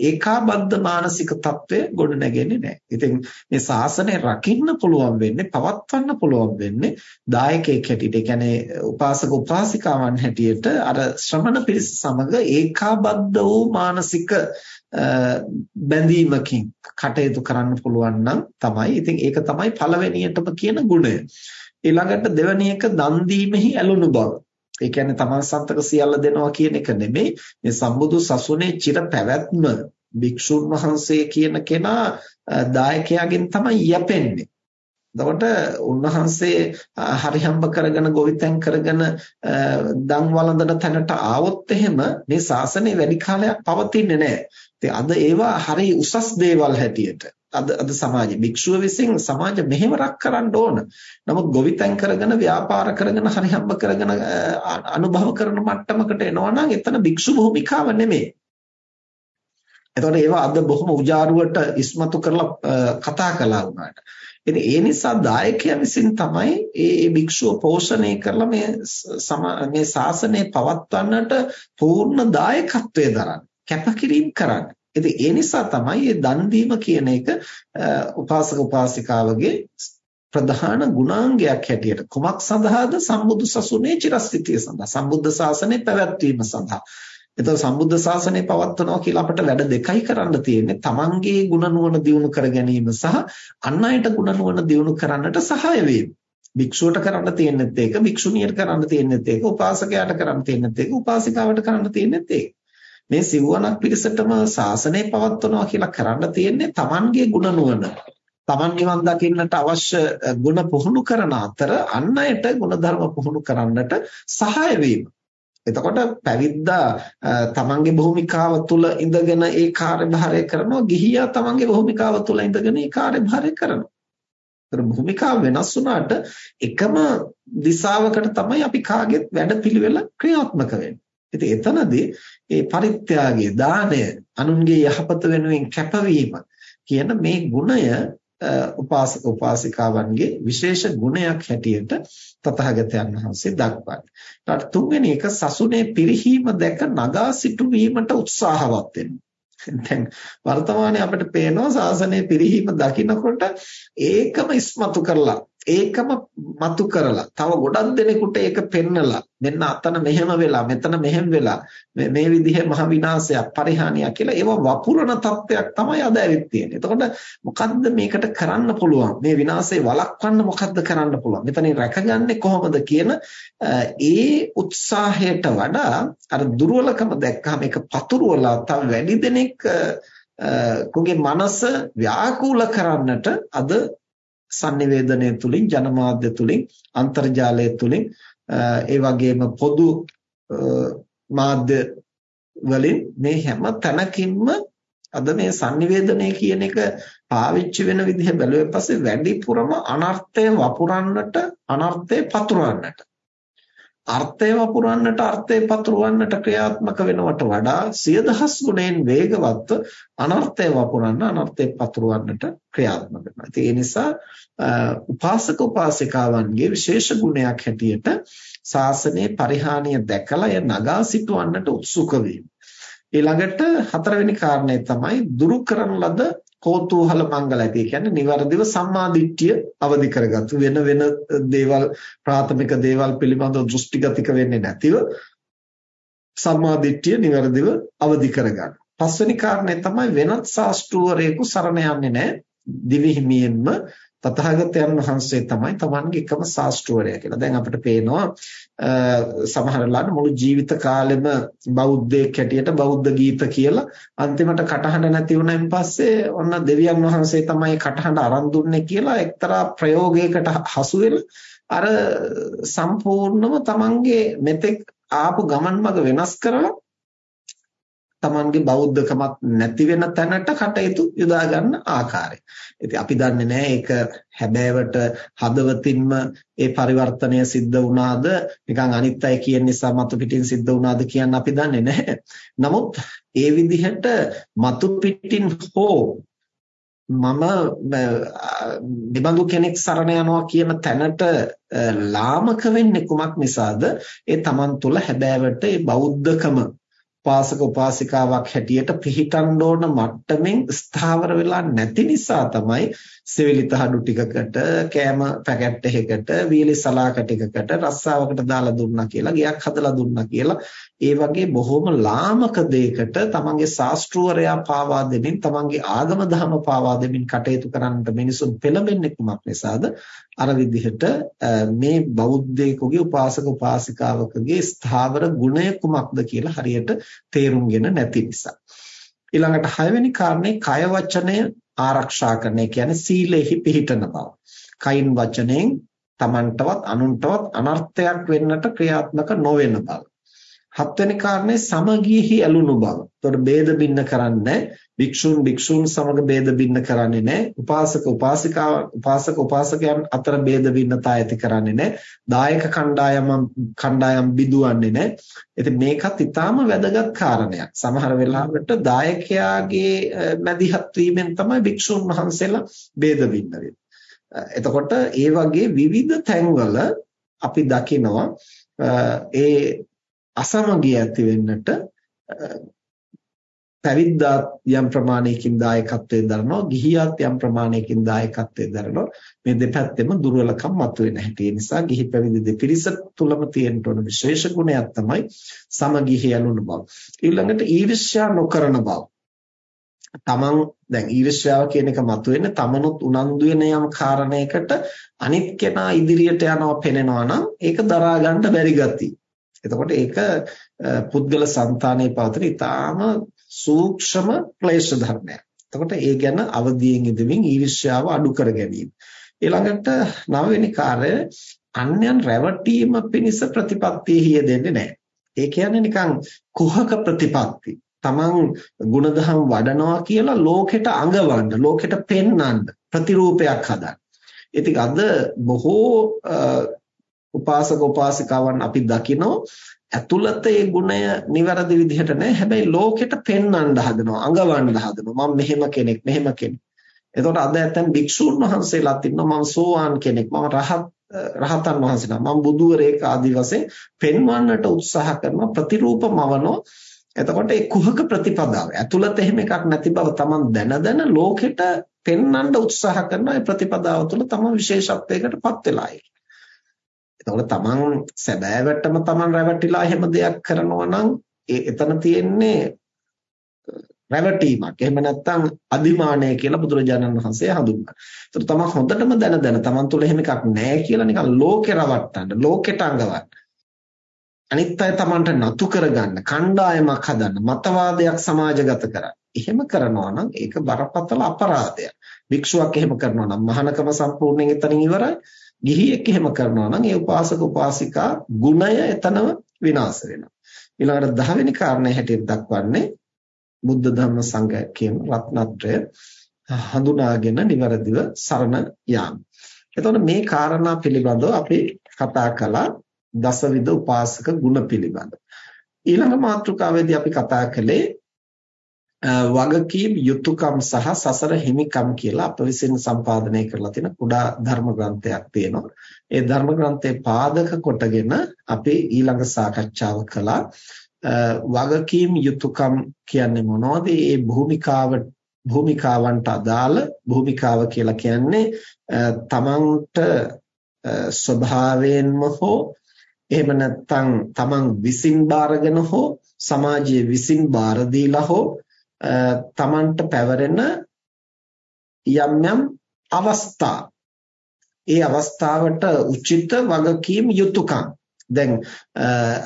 ඒකාබද්ධ මානසික తත්වය ගොඩ නැගෙන්නේ නැහැ. ඉතින් මේ ශාසනය රකින්න පුළුවන් වෙන්නේ පවත්වන්න පුළුවන් වෙන්නේ දායකයෙක් හැටියට. ඒ කියන්නේ උපාසක උපාසිකාවන් හැටියට අර ශ්‍රමණ පිරිස සමග ඒකාබද්ධ වූ මානසික බැඳීමකින් කටයුතු කරන්න පුළුවන් නම් තමයි. ඉතින් ඒක තමයි පළවෙනියටම කියන ගුණය. ඊළඟට දෙවෙනි එක දන් දීමෙහි ඇලුණු බව. ඒ කියන්නේ තමන් සන්තක සියල්ල දෙනවා කියන එක නෙමෙයි මේ සම්බුදු සසුනේ චිර පැවැත්ම භික්ෂුන් වහන්සේ කියන කෙනා දායකයාගෙන් තමයි යැපෙන්නේ. එතකොට උන්වහන්සේ හරිහම්බ කරගෙන ගොවිතැන් කරගෙන දන් වළඳන තැනට ආවොත් එහෙම මේ ශාසනය වැඩි කාලයක් පවතින්නේ නැහැ. ඉතින් අද ඒවා හරි උසස් දේවල් හැටියට අද අද සමාජයේ භික්ෂුව විසින් සමාජ මෙහෙවරක් කරන්න ඕන. නමුත් ගොවිතැන් කරගෙන ව්‍යාපාර කරගෙන හරිහම්බ කරගෙන අනුභව කරන මට්ටමකට එනවා නම් එතන භික්ෂු භූමිකාව නෙමෙයි. එතකොට ඒවා අද බොහොම උජාරුවට ඉස්මතු කරලා කතා කළා වුණාට. ඉතින් ඒ නිසා දායකයා විසින් තමයි මේ භික්ෂුව පෝෂණය කරලා මේ මේ ශාසනය පවත්වන්නට පූර්ණ දායකත්වයේ දරන්නේ. කැපකිරීම කරන්නේ. ඉතින් ඒ නිසා තමයි මේ දන් දීම කියන එක උපාසක උපාසිකාවගේ ප්‍රධාන ගුණාංගයක් හැටියට කුමක් සඳහාද සම්බුදු සසුනේ චිරස්ථිතිය සඳහා සම්බුද්ධ ශාසනය පැවැත්වීම සඳහා එතකොට සම්බුද්ධ ශාසනය පවත්වනවා කියලා අපිට වැඩ දෙකයි කරන්න තියෙන්නේ. තමන්ගේ ගුණ නුවණ දියුණු කර ගැනීම සහ අන් අයට ගුණ නුවණ දියුණු කරන්නට සහාය වීම. භික්ෂුවට කරන්න තියෙන්නේත් ඒක, භික්ෂුණියට කරන්න තියෙන්නේත් ඒක, උපාසකයාට කරන්න තියෙන්නේත් ඒක, උපාසිකාවට කරන්න තියෙන්නේත් ඒක. මේ සිව්වණක් පිරිසටම ශාසනය පවත්වනවා කියලා කරන්න තියෙන්නේ තමන්ගේ ගුණ නුවණ. තමන් නිවන් දකින්නට අවශ්‍ය ගුණ පුහුණු කරන අතර අන් අයට ගුණධර්ම පුහුණු කරන්නට සහාය වීම. එතකොට පැවිද්දා තමන්ගේ භූමිකාව තුල ඉඳගෙන ඒ කාර්යභාරය කරනවා ගිහියා තමන්ගේ භූමිකාව තුල ඉඳගෙන ඒ කාර්යභාරය කරනවා. ඒතර භූමිකාව වෙනස් වුණාට එකම දිශාවකට තමයි අපි කාගෙත් වැඩපිළිවෙල ක්‍රියාත්මක වෙන්නේ. ඉතින් එතනදී ඒ පරිත්‍යාගය, දානය, අනුන්ගේ යහපත වෙනුවෙන් කැපවීම කියන මේ ගුණය උපාසක උපාසිකාවන්ගේ විශේෂ ගුණයක් හැටියට තථාගතයන් වහන්සේ දක්වන්නේ. ඊට තුන්වෙනි එක සසුනේ පිරිහීම දැක නගා සිටුවීමට උත්සාහවත් වෙනවා. දැන් වර්තමානයේ අපිට පේනවා සාසනයේ පිරිහීම දකිනකොට ඒකම ඉස්මතු කරලා ඒකම මතු කරලා තව ගොඩක් දෙනෙකුට ඒක පෙන්නලා මෙන්න අතන මෙහෙම වෙලා මෙතන මෙහෙම වෙලා මේ විදිහේ මහ විනාශයක් පරිහානියක් කියලා ඒව වපුරන තත්ත්වයක් තමයි අද ඇවිත් තියෙන්නේ. එතකොට මොකද්ද මේකට කරන්න පුළුවන්? මේ විනාශය වළක්වන්න මොකද්ද කරන්න පුළුවන්? මෙතනින් රැකගන්නේ කොහොමද කියන ඒ උත්සාහයට වඩා අර දුර්වලකම දැක්කම ඒක පතුරවලා තව වැඩි දෙනෙක් කුගේ මනස ව්‍යාකූල කරන්නට අද sannivedanaya තුලින් ජනමාධ්‍ය තුලින් අන්තර්ජාලය තුලින් ඒ වගේම පොදු මාධ්‍ය වලින් මේ හැම තැනකින්ම අද මේ sannivedanaya කියන එක පාවිච්චි වෙන විදිහ බැලුවෙන් පස්සේ වැඩිපුරම අනර්ථය වපුරන්නට අනර්ථය පතුරවන්නට අර්ථය වපුරන්නට අර්ථය පතුරවන්නට ක්‍රියාත්මක වෙනවට වඩා සිය දහස් ගුණයෙන් වේගවත්ව අනර්ථය වපුරන්න අනර්ථය පතුරවන්නට ක්‍රියාත්මක වෙනවා. ඒ නිසා උපාසක උපාසිකාවන්ගේ විශේෂ ගුණයක් හැටියට ශාසනයේ පරිහානිය දැකලා එය නගා සිටවන්නට උත්සුක වීම. ඊළඟට හතරවෙනි කාරණය තමයි දුරු කරන ලද කෝතුහල මංගලයි. ඒ කියන්නේ નિවරදිව සම්මාදිට්ඨිය අවදි කරගත්තු වෙන වෙන දේවල් ප්‍රාථමික දේවල් පිළිබඳව දෘෂ්ටිගතික වෙන්නේ නැතිව සම්මාදිට්ඨිය નિවරදිව අවදි කරගන්න. පස්වෙනි කාරණය තමයි වෙනත් ශාස්ත්‍රූවරයෙකු සරණ යන්නේ නැහැ. දිවි හිමියෙන්ම තථාගතයන් වහන්සේ තමයි Tamange එකම ශාස්ත්‍රවරයා කියලා. දැන් අපිට පේනවා සමහරලාට මුළු ජීවිත කාලෙම බෞද්ධයෙක් හැටියට බෞද්ධ ගීත කියලා අන්තිමට කටහඬ නැති වුණාන් පස්සේ ඔන්න දෙවියන් වහන්සේ තමයි කටහඬ අරන් දුන්නේ කියලා එක්තරා ප්‍රයෝගයකට හසු අර සම්පූර්ණම Tamange මෙතෙක් ආපු ගමන් මඟ වෙනස් කරලා Tamanගේ බෞද්ධකමක් නැති වෙන තැනට කටයුතු යොදා ගන්න ආකාරය. ඉතින් අපි දන්නේ නැහැ ඒක හැබෑවට හදවතින්ම ඒ පරිවර්තනය සිද්ධ වුණාද නිකන් අනිත් අය කියන නිසා මතු පිටින් සිද්ධ වුණාද කියන්න අපි දන්නේ නැහැ. නමුත් ඒ විදිහට මතු පිටින් හෝ මම නිබඳු කෙනෙක් සරණ යනවා කියන තැනට ලාමක වෙන්නේ කුමක් නිසාද? ඒ Taman තුල හැබෑවට ඒ බෞද්ධකම උපාසක උපාසිකාවක් හැටියට පිහිටන්න ඕන මට්ටමින් ස්ථාවර වෙලා නැති නිසා තමයි සෙවිලි තහඩු ටිකකට කෑම පැකට් එකකට වීලි සලාක ටිකකට රස්සාවකට දාලා දුන්නා කියලා ගයක් හදලා දුන්නා කියලා ඒ වගේ බොහොම ලාමක දෙයකට තමන්ගේ ශාස්ත්‍රූවරයා පාවා දෙමින් තමන්ගේ ආගම ධර්ම පාවා දෙමින් කටයුතු කරන්නට මිනිසුන් පෙළඹෙන්නේ කුමක් නිසාද අර විදිහට මේ බෞද්ධයෙකුගේ උපාසක උපාසිකාවකගේ ස්ථාවර ගුණය කුමක්ද කියලා හරියට තේරුම්ගෙන නැති නිසා ඊළඟට හයවෙනි කාරණේ කය වචනය ආරක්ෂා කරන කියන්නේ සීලෙහි පිහිටන බව. කයින් වචනෙන් Tamanටවත් අනුන්ටවත් අනර්ථයක් වෙන්නට ක්‍රියාත්මක නොවන බව. හත්වෙනි කාරණේ සමගියෙහි ඇලුණු බව. එතකොට ભેද බින්න කරන්නේ නැහැ. භික්ෂූන් භික්ෂූන් සමග ભેද බින්න කරන්නේ නැහැ. උපාසක උපාසිකාව උපාසක උපාසකයන් අතර ભેද බින්නතා ඇති කරන්නේ නැහැ. දායක කණ්ඩායම කණ්ඩායම් බිඳුවන්නේ නැහැ. ඉතින් මේකත් ඊටාම වැදගත් කාරණයක්. සමහර වෙලාවට දායකයාගේ මැදිහත් වීමෙන් තමයි භික්ෂූන් වහන්සේලා ભેද බින්න එතකොට ඒ වගේ විවිධ තැන්වල අපි දකිනවා ඒ අසමගිය ඇති වෙන්නට පැවිද්දාත් යම් ප්‍රමාණයකින් දායකත්වයෙන් දරනවා ගිහියාත් යම් ප්‍රමාණයකින් දායකත්වයෙන් දරනවා. මේ දෙපැත්තෙම දුර්වලකම් මතුවෙන හැටි. ඒ නිසා ගිහි පැවිදි දෙපිරිස තුලම තියෙන උන විශේෂ ගුණයක් තමයි සමගිහි යනුන බව. ඊළඟට ඊර්ෂ්‍යා නොකරන බව. තමන් දැන් ඊර්ෂ්‍යාව කියන එක මතුවෙන්නේ තමනුත් උනන්දු වෙන යම් කාරණයකට අනිත් කෙනා ඉදිරියට යනවා පෙනෙනවා නම් ඒක දරා ගන්න බැරි ගතිය. එතකොට ඒක පුද්ගල సంతානයේ පවතින ඊටාම සූක්ෂම ක්ලේශ ධර්මයක්. එතකොට ඒ ගැන අවදියෙන් ඉඳමින් ඊර්ෂ්‍යාව අඩු කර ගැනීම. ඊළඟට නවවෙනි කාර්යය අන්‍යයන් රැවටීම පිණිස ප්‍රතිපත්තිය හියදෙන්නේ නැහැ. ඒ කියන්නේ නිකන් කුහක ප්‍රතිපත්ති. තමන් ಗುಣධම් වඩනවා කියලා ලෝකෙට අඟවන්න, ලෝකෙට පෙන්වන්න ප්‍රතිරූපයක් හදන්න. ඉතින් අද බොහෝ උපාසක උපාසිකාවන් අපි දකිනවා ඇතුළත ඒ ගුණය නිවැරදි විදිහට නැහැ හැබැයි ලෝකෙට පෙන්වන්න හදනවා අඟවන්න හදනවා. මම මෙහෙම කෙනෙක් මෙහෙම කෙනෙක්. එතකොට අද ඇතැම් භික්ෂූන් වහන්සේලාත් ඉන්නවා මම සෝවාන් කෙනෙක් මම රහත් රහතන් වහන්සේලා මම බුදුවරයෙක් ආදි වශයෙන් පෙන්වන්නට උත්සාහ කරන ප්‍රතිරූපමවනෝ එතකොට ඒ කුහක ප්‍රතිපදාව ඇතුළත එහෙම එකක් නැති බව Taman දැන දැන ලෝකෙට පෙන්වන්න උත්සාහ කරන ඒ ප්‍රතිපදාව තුළ Taman විශේෂත්වයකටපත් වෙලා එතකොට තමන් සැබෑවටම තමන් රැවටිලා එහෙම දෙයක් කරනවා නම් එතන තියෙන්නේ රැවටීමක්. එහෙම නැත්නම් අදිමානය කියලා බුදුරජාණන් වහන්සේ හඳුන්වනවා. ඒතර තමන් හොඳටම දැන දැන තමන් තුළ එහෙම එකක් නැහැ කියලා නිකන් ලෝකේ රවට්ටන්න, ලෝකෙට අඟවන්න. අනිත් අය තමන්ට නතු කරගන්න, කණ්ඩායමක් හදන්න, මතවාදයක් සමාජගත කරන්න. එහෙම කරනවා නම් ඒක බරපතල අපරාධයක්. භික්ෂුවක් එහෙම කරනවා නම් මහානකම සම්පූර්ණයෙන් එතනින් ඉවරයි. ගිහියෙක් එහෙම කරනවා නම් ඒ උපාසක උපාසිකා ගුණය එතනම විනාශ වෙනවා. ඊළඟට 10 වෙනි කාරණේ හැටියට දක්වන්නේ බුද්ධ ධර්ම සංඝ කියන රත්නත්‍රය හඳුනාගෙන નિවරදිව සරණ යාම. එතකොට මේ කාරණා පිළිබඳව අපි කතා කළා දසවිධ උපාසක ගුණ පිළිබඳව. ඊළඟ මාතෘකාවේදී අපි කතා කළේ වගකීම් යුතුයකම් සහ සසර හිමිකම් කියලා අප විසින් සම්පාදනය කරලා තියෙන කුඩා ධර්ම ග්‍රන්ථයක් තියෙනවා. ඒ ධර්ම ග්‍රන්ථේ පාදක කොටගෙන අපි ඊළඟ සාකච්ඡාව කළා. වගකීම් යුතුයකම් කියන්නේ මොනවද? ඒ භූමිකාව භූමිකාවන්ට අදාළ භූමිකාව කියලා කියන්නේ තමන්ට ස්වභාවයෙන්ම හෝ එහෙම නැත්නම් තමන් විසින් බාරගෙන හෝ සමාජයේ විසින් බාර දීලා හෝ තමන්ට පැවරෙන යම් යම් අවස්ථා. ඒ අවස්ථාවට උචිත වගකීම් යුතුයකම් දැන්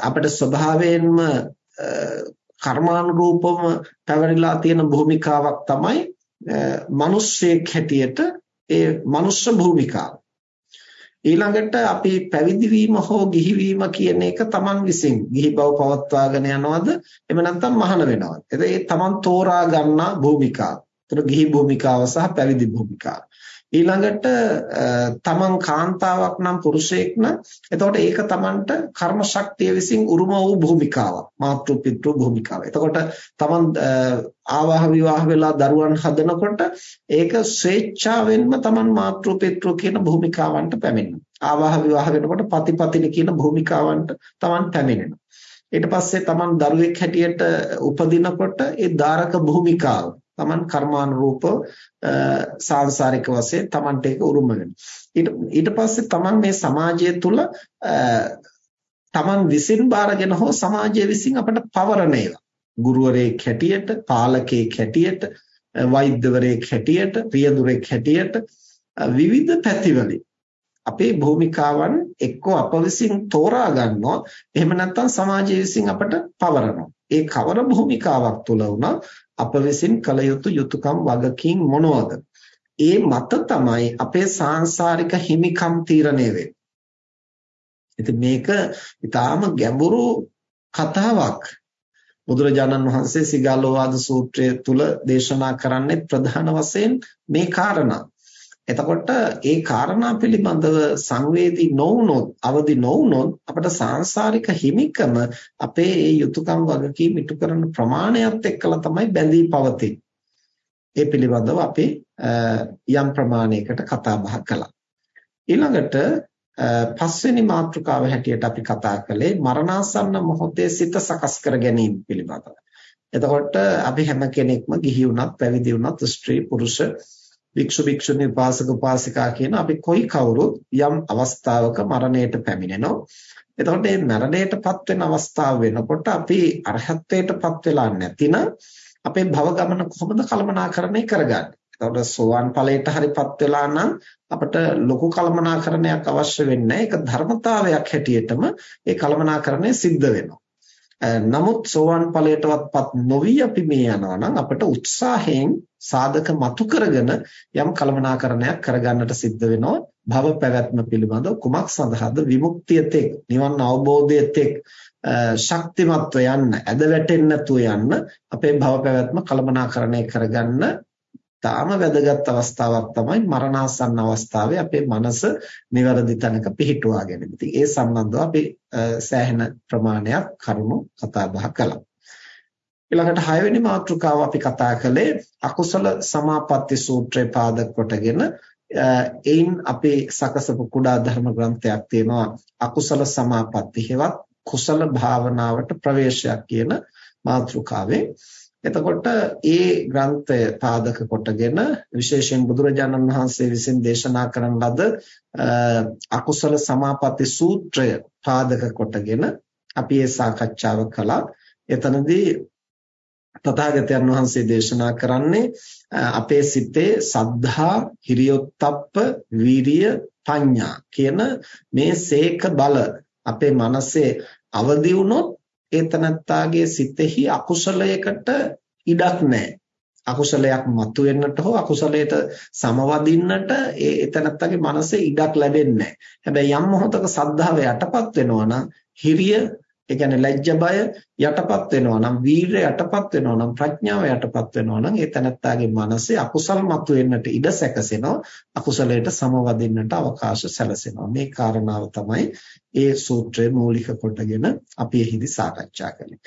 අපිට ස්වභාවයෙන්ම කර්මානුරූපව පැවරිලා තියෙන භූමිකාවක් තමයි මිනිස්සෙක් හැටියට ඒ මනුෂ්‍ය භූමිකාව. ඊළඟට අපි පැවිදි වීම හෝ ගිහි වීම කියන එක Taman විසින් ගිහි බව පවත්වාගෙන යනවද එහෙම නැත්නම් මහාන වෙනවද එතකොට ඒ Taman තෝරා ගන්නා භූමිකාව. එතකොට ගිහි භූමිකාව සහ පැවිදි භූමිකාව. ඊළඟට තමන් කාන්තාවක් නම් පුරුෂයෙක් නම් එතකොට ඒක තමන්ට කර්ම ශක්තිය විසින් උරුම වූ භූමිකාවක් මාතෘ පිතෘ භූමිකාව. එතකොට තමන් ආවාහ විවාහ වෙලා දරුවන් හදනකොට ඒක ස්වේච්ඡාවෙන්ම තමන් මාතෘ පිතෘ කියන භූමිකාවන්ට පැමිණෙනවා. ආවාහ විවාහ වෙනකොට පතිපතිනි කියන භූමිකාවන්ට තමන් පැමිණෙනවා. ඊට පස්සේ තමන් දරුවෙක් හැටියට උපදිනකොට ඒ ධාරක භූමිකාව Taman කර්මානුරූප සාංශාරික වශයෙන් Tamanට ඒක උරුම ඊට ඊට පස්සේ Taman මේ සමාජය තුල Taman විසින් බාරගෙන හෝ සමාජය විසින් අපට පවරන ඒවා ගුරුවරයෙක් හැටියට පාලකයෙක් හැටියට වෛද්‍යවරයෙක් හැටියට රියදුරෙක් හැටියට විවිධ පැතිවලින් අපේ භූමිකාවන් එක්කෝ අප විසින් තෝරා ගන්නවා එහෙම නැත්නම් සමාජය විසින් අපට පවරනවා. ඒ කවර භූමිකාවක් තුල වුණා අප විසින් කළ යුතු යුතුයකම් වගකීම් මොනවාද ඒ මත තමයි අපේ සාංශාරික හිමිකම් තීරණය වෙන්නේ. ඉතින් මේක ඊටාම ගැඹුරු කතාවක්. බුදුරජාණන් වහන්සේ සිගාලෝවාද සූත්‍රය තුල දේශනා කරන්නේ ප්‍රධාන වශයෙන් මේ කාරණා. එතකොට ඒ කාරණා පිළිබඳව සංවේදී නොවුනොත් අවදි නොවුනොත් අපට සාංශාරික හිමිකම අපේ ඒ යුතුයකම් වගකීම් ඉටු කරන ප්‍රමාණයත් එක්කලා තමයි බැඳී පවතින්නේ. ඒ පිළිබඳව අපි යම් ප්‍රමාණයකට කතා බහ කළා. ඊළඟට පස්වෙනි මාතෘකාව හැටියට අපි කතා කළේ මරණාසන්න මොහොතේ සිත සකස් කර ගැනීම පිළිබඳව. එතකොට අපි හැම කෙනෙක්ම ගිහි වුණත් පැවිදි වුණත් ස්ත්‍රී පුරුෂ වික්ෂු වික්ෂුණී උපාසක උපාසිකා කියන අපි කොයි කවුරුත් යම් අවස්ථාවක මරණයට පැමිණෙනවා. එතකොට මේ මරණයටපත් වෙන අවස්ථාව වෙනකොට අපි අරහත්ත්වයටපත් වෙලා නැතිනම් අපේ භව ගමන කොහොමද කළමනාකරණය කරගන්නේ? එතකොට සෝවාන් ඵලයට හරිපත් වෙලා නම් අපිට ලොකු කළමනාකරණයක් අවශ්‍ය වෙන්නේ ඒක ධර්මතාවයක් හැටියටම ඒ කළමනාකරණය සිද්ධ වෙනවා. නමුත් සෝවාන් ඵලයටවත්පත් නොවි අපි මේ යනවා නම් අපිට උත්සාහයෙන් සාධක මතු කරගෙන යම් කළමනාකරණයක් කරගන්නට සිද්ධ වෙනවා. භව පැවැත්ම පිළිබඳව කුමක් සඳහාද? විමුක්තියතෙක් නිවන් අවබෝධයතෙක් ශක්තිමත්ව යන්න ඇද වැටෙන්නේ නැතුව යන්න අපේ භව පැවැත්ම කළමනාකරණය කරගන්න තාම වැදගත් අවස්ථාවක් තමයි මරණාසන්න අවස්ථාවේ අපේ මනස નિවරදි තැනක පිහිටුවා ගැනීම. ඉතින් ඒ සම්බන්ධව අපි සෑහෙන ප්‍රමාණයක් කරුණු කතා බහ කළා. ඊළඟට 6 වෙනි මාතෘකාව අපි කතා කළේ අකුසල සමාපatti සූත්‍රය පාදක කොටගෙන එයින් අපේ සකසපු කුඩා ධර්ම ග්‍රන්ථයක් තියෙනවා අකුසල සමාපatti හේවත් කුසල භාවනාවට ප්‍රවේශයක් කියන මාතෘකාවේ එතකොට ඒ ග්‍රන්ථය පාදක කොටගෙන විශේෂයෙන් බුදුරජාණන් වහන්සේ විසින් දේශනා කරන ලද අකුසල සමාපatti සූත්‍රය පාදක කොටගෙන අපි ඒ සාකච්ඡාව කළා. එතනදී තථාගතයන් වහන්සේ දේශනා කරන්නේ අපේ සිතේ සද්ධා, හිරියොත්ප්ප, වීරිය, පඤ්ඤා කියන මේ සේක බල අපේ මනසේ අවදි වුණොත් ඒ තනත්තාගේ සිතෙහි අකුසලයකට ඉඩක් නැහැ. අකුසලයක් මතුවෙන්නට හෝ අකුසලයට සමවදින්නට ඒ එතනත්තගේ මනසේ ඉඩක් ලැබෙන්නේ නැහැ. හැබැයි යම් මොහොතක සද්ධාව යටපත් වෙනවා නම් හිරිය ඒ කියන්නේ ලැජ්ජ බය යටපත් වෙනවා නම් වීරය යටපත් වෙනවා නම් ප්‍රඥාව යටපත් වෙනවා නම් ඒ තනත්තාගේ මනසේ අකුසල් මතුවෙන්නට ඉඩ සැකසෙනවා අකුසලයට සමවදින්නට අවකාශ සැලසෙනවා. මේ කාරණාව තමයි ඒ සූත්‍රයේ මූලික කොටගෙන අපි එහිදී සාකච්ඡා කළේ.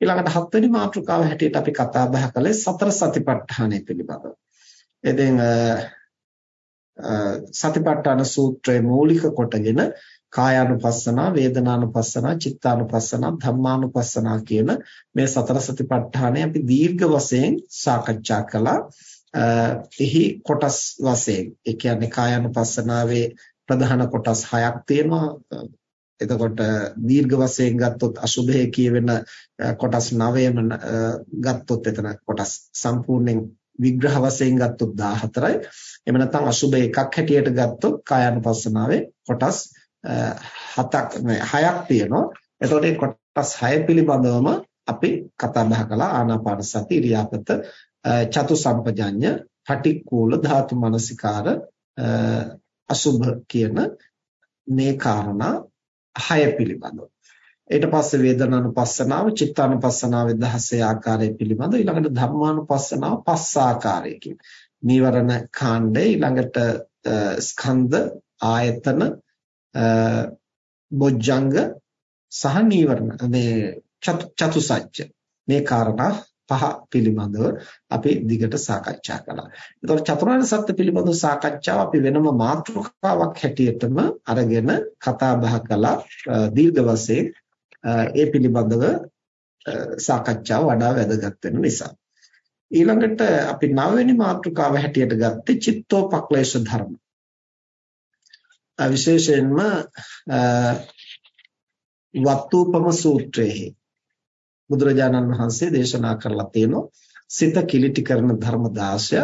ඊළඟට හත්වෙනි මාතෘකාව හැටියට අපි කතා බහ කළේ සතර සතිපට්ඨානය පිළිබඳව. ඉතින් සතිපට්ඨාන සූත්‍රයේ මූලික කොටගෙන කායානුපස්සනා, වේදනානුපස්සනා, චිත්තානුපස්සනා, ධම්මානුපස්සනා කියන මේ සතර සතිපට්ඨානය අපි දීර්ඝ වශයෙන් සාකච්ඡා කළා. එහි කොටස් වශයෙන් ඒ කියන්නේ කායානුපස්සනාවේ ප්‍රධාන කොටස් හයක් තියෙනවා. එතකොට දීර්ඝ වශයෙන් ගත්තොත් අසුභය කියවෙන කොටස් 9ම ගත්තොත් එතන කොටස් සම්පූර්ණයෙන් විග්‍රහ වශයෙන් ගත්තොත් 14යි. එහෙම නැත්නම් අසුභ එකක් හැටියට ගත්තොත් කායානුපස්සනාවේ කොටස් හතක් නේ හයක් තියෙනවා. එතකොට මේ කොටස් හය පිළිබඳවම අපි කතා බහ කළා ආනාපාන සති ඉරියාපත චතු සම්පජඤ්ඤ පටික්කුල ධාතු මනසිකාර අසුභ කියන මේ කාරණා හය පිළිබඳව. ඊට පස්සේ වේදනානුපස්සනාව, චිත්තානුපස්සනාවේ 16 ආකාරය පිළිබඳව ඊළඟට ධම්මානුපස්සනාව පස් ආකාරයකින්. නීවරණ කාණ්ඩය ඊළඟට ස්කන්ධ ආයතන බොජ්ජංග සහ නීවරණ මේ චතුසත්‍ය මේ කාරණා පහ පිළිබඳව අපි දිගට සාකච්ඡා කළා. ඒතකොට චතුරාර්ය සත්‍ය පිළිබඳව සාකච්ඡාව අපි වෙනම මාතෘකාවක් හැටියටම අරගෙන කතා බහ කළා දීර්ඝ වශයෙන් ඒ පිළිබඳව සාකච්ඡාව වඩා වැදගත් වෙන නිසා. ඊළඟට අපි නවවෙනි මාතෘකාව හැටියට ගත්තේ චිත්තෝපක්ලේශ ධර්ම. විශේෂයෙන්ම වත්තුපම සූත්‍රයේ බුදුරජාණන් වහන්සේ දේශනා කරලා තියෙනවා සිත කිලිටි කරන ධර්ම 16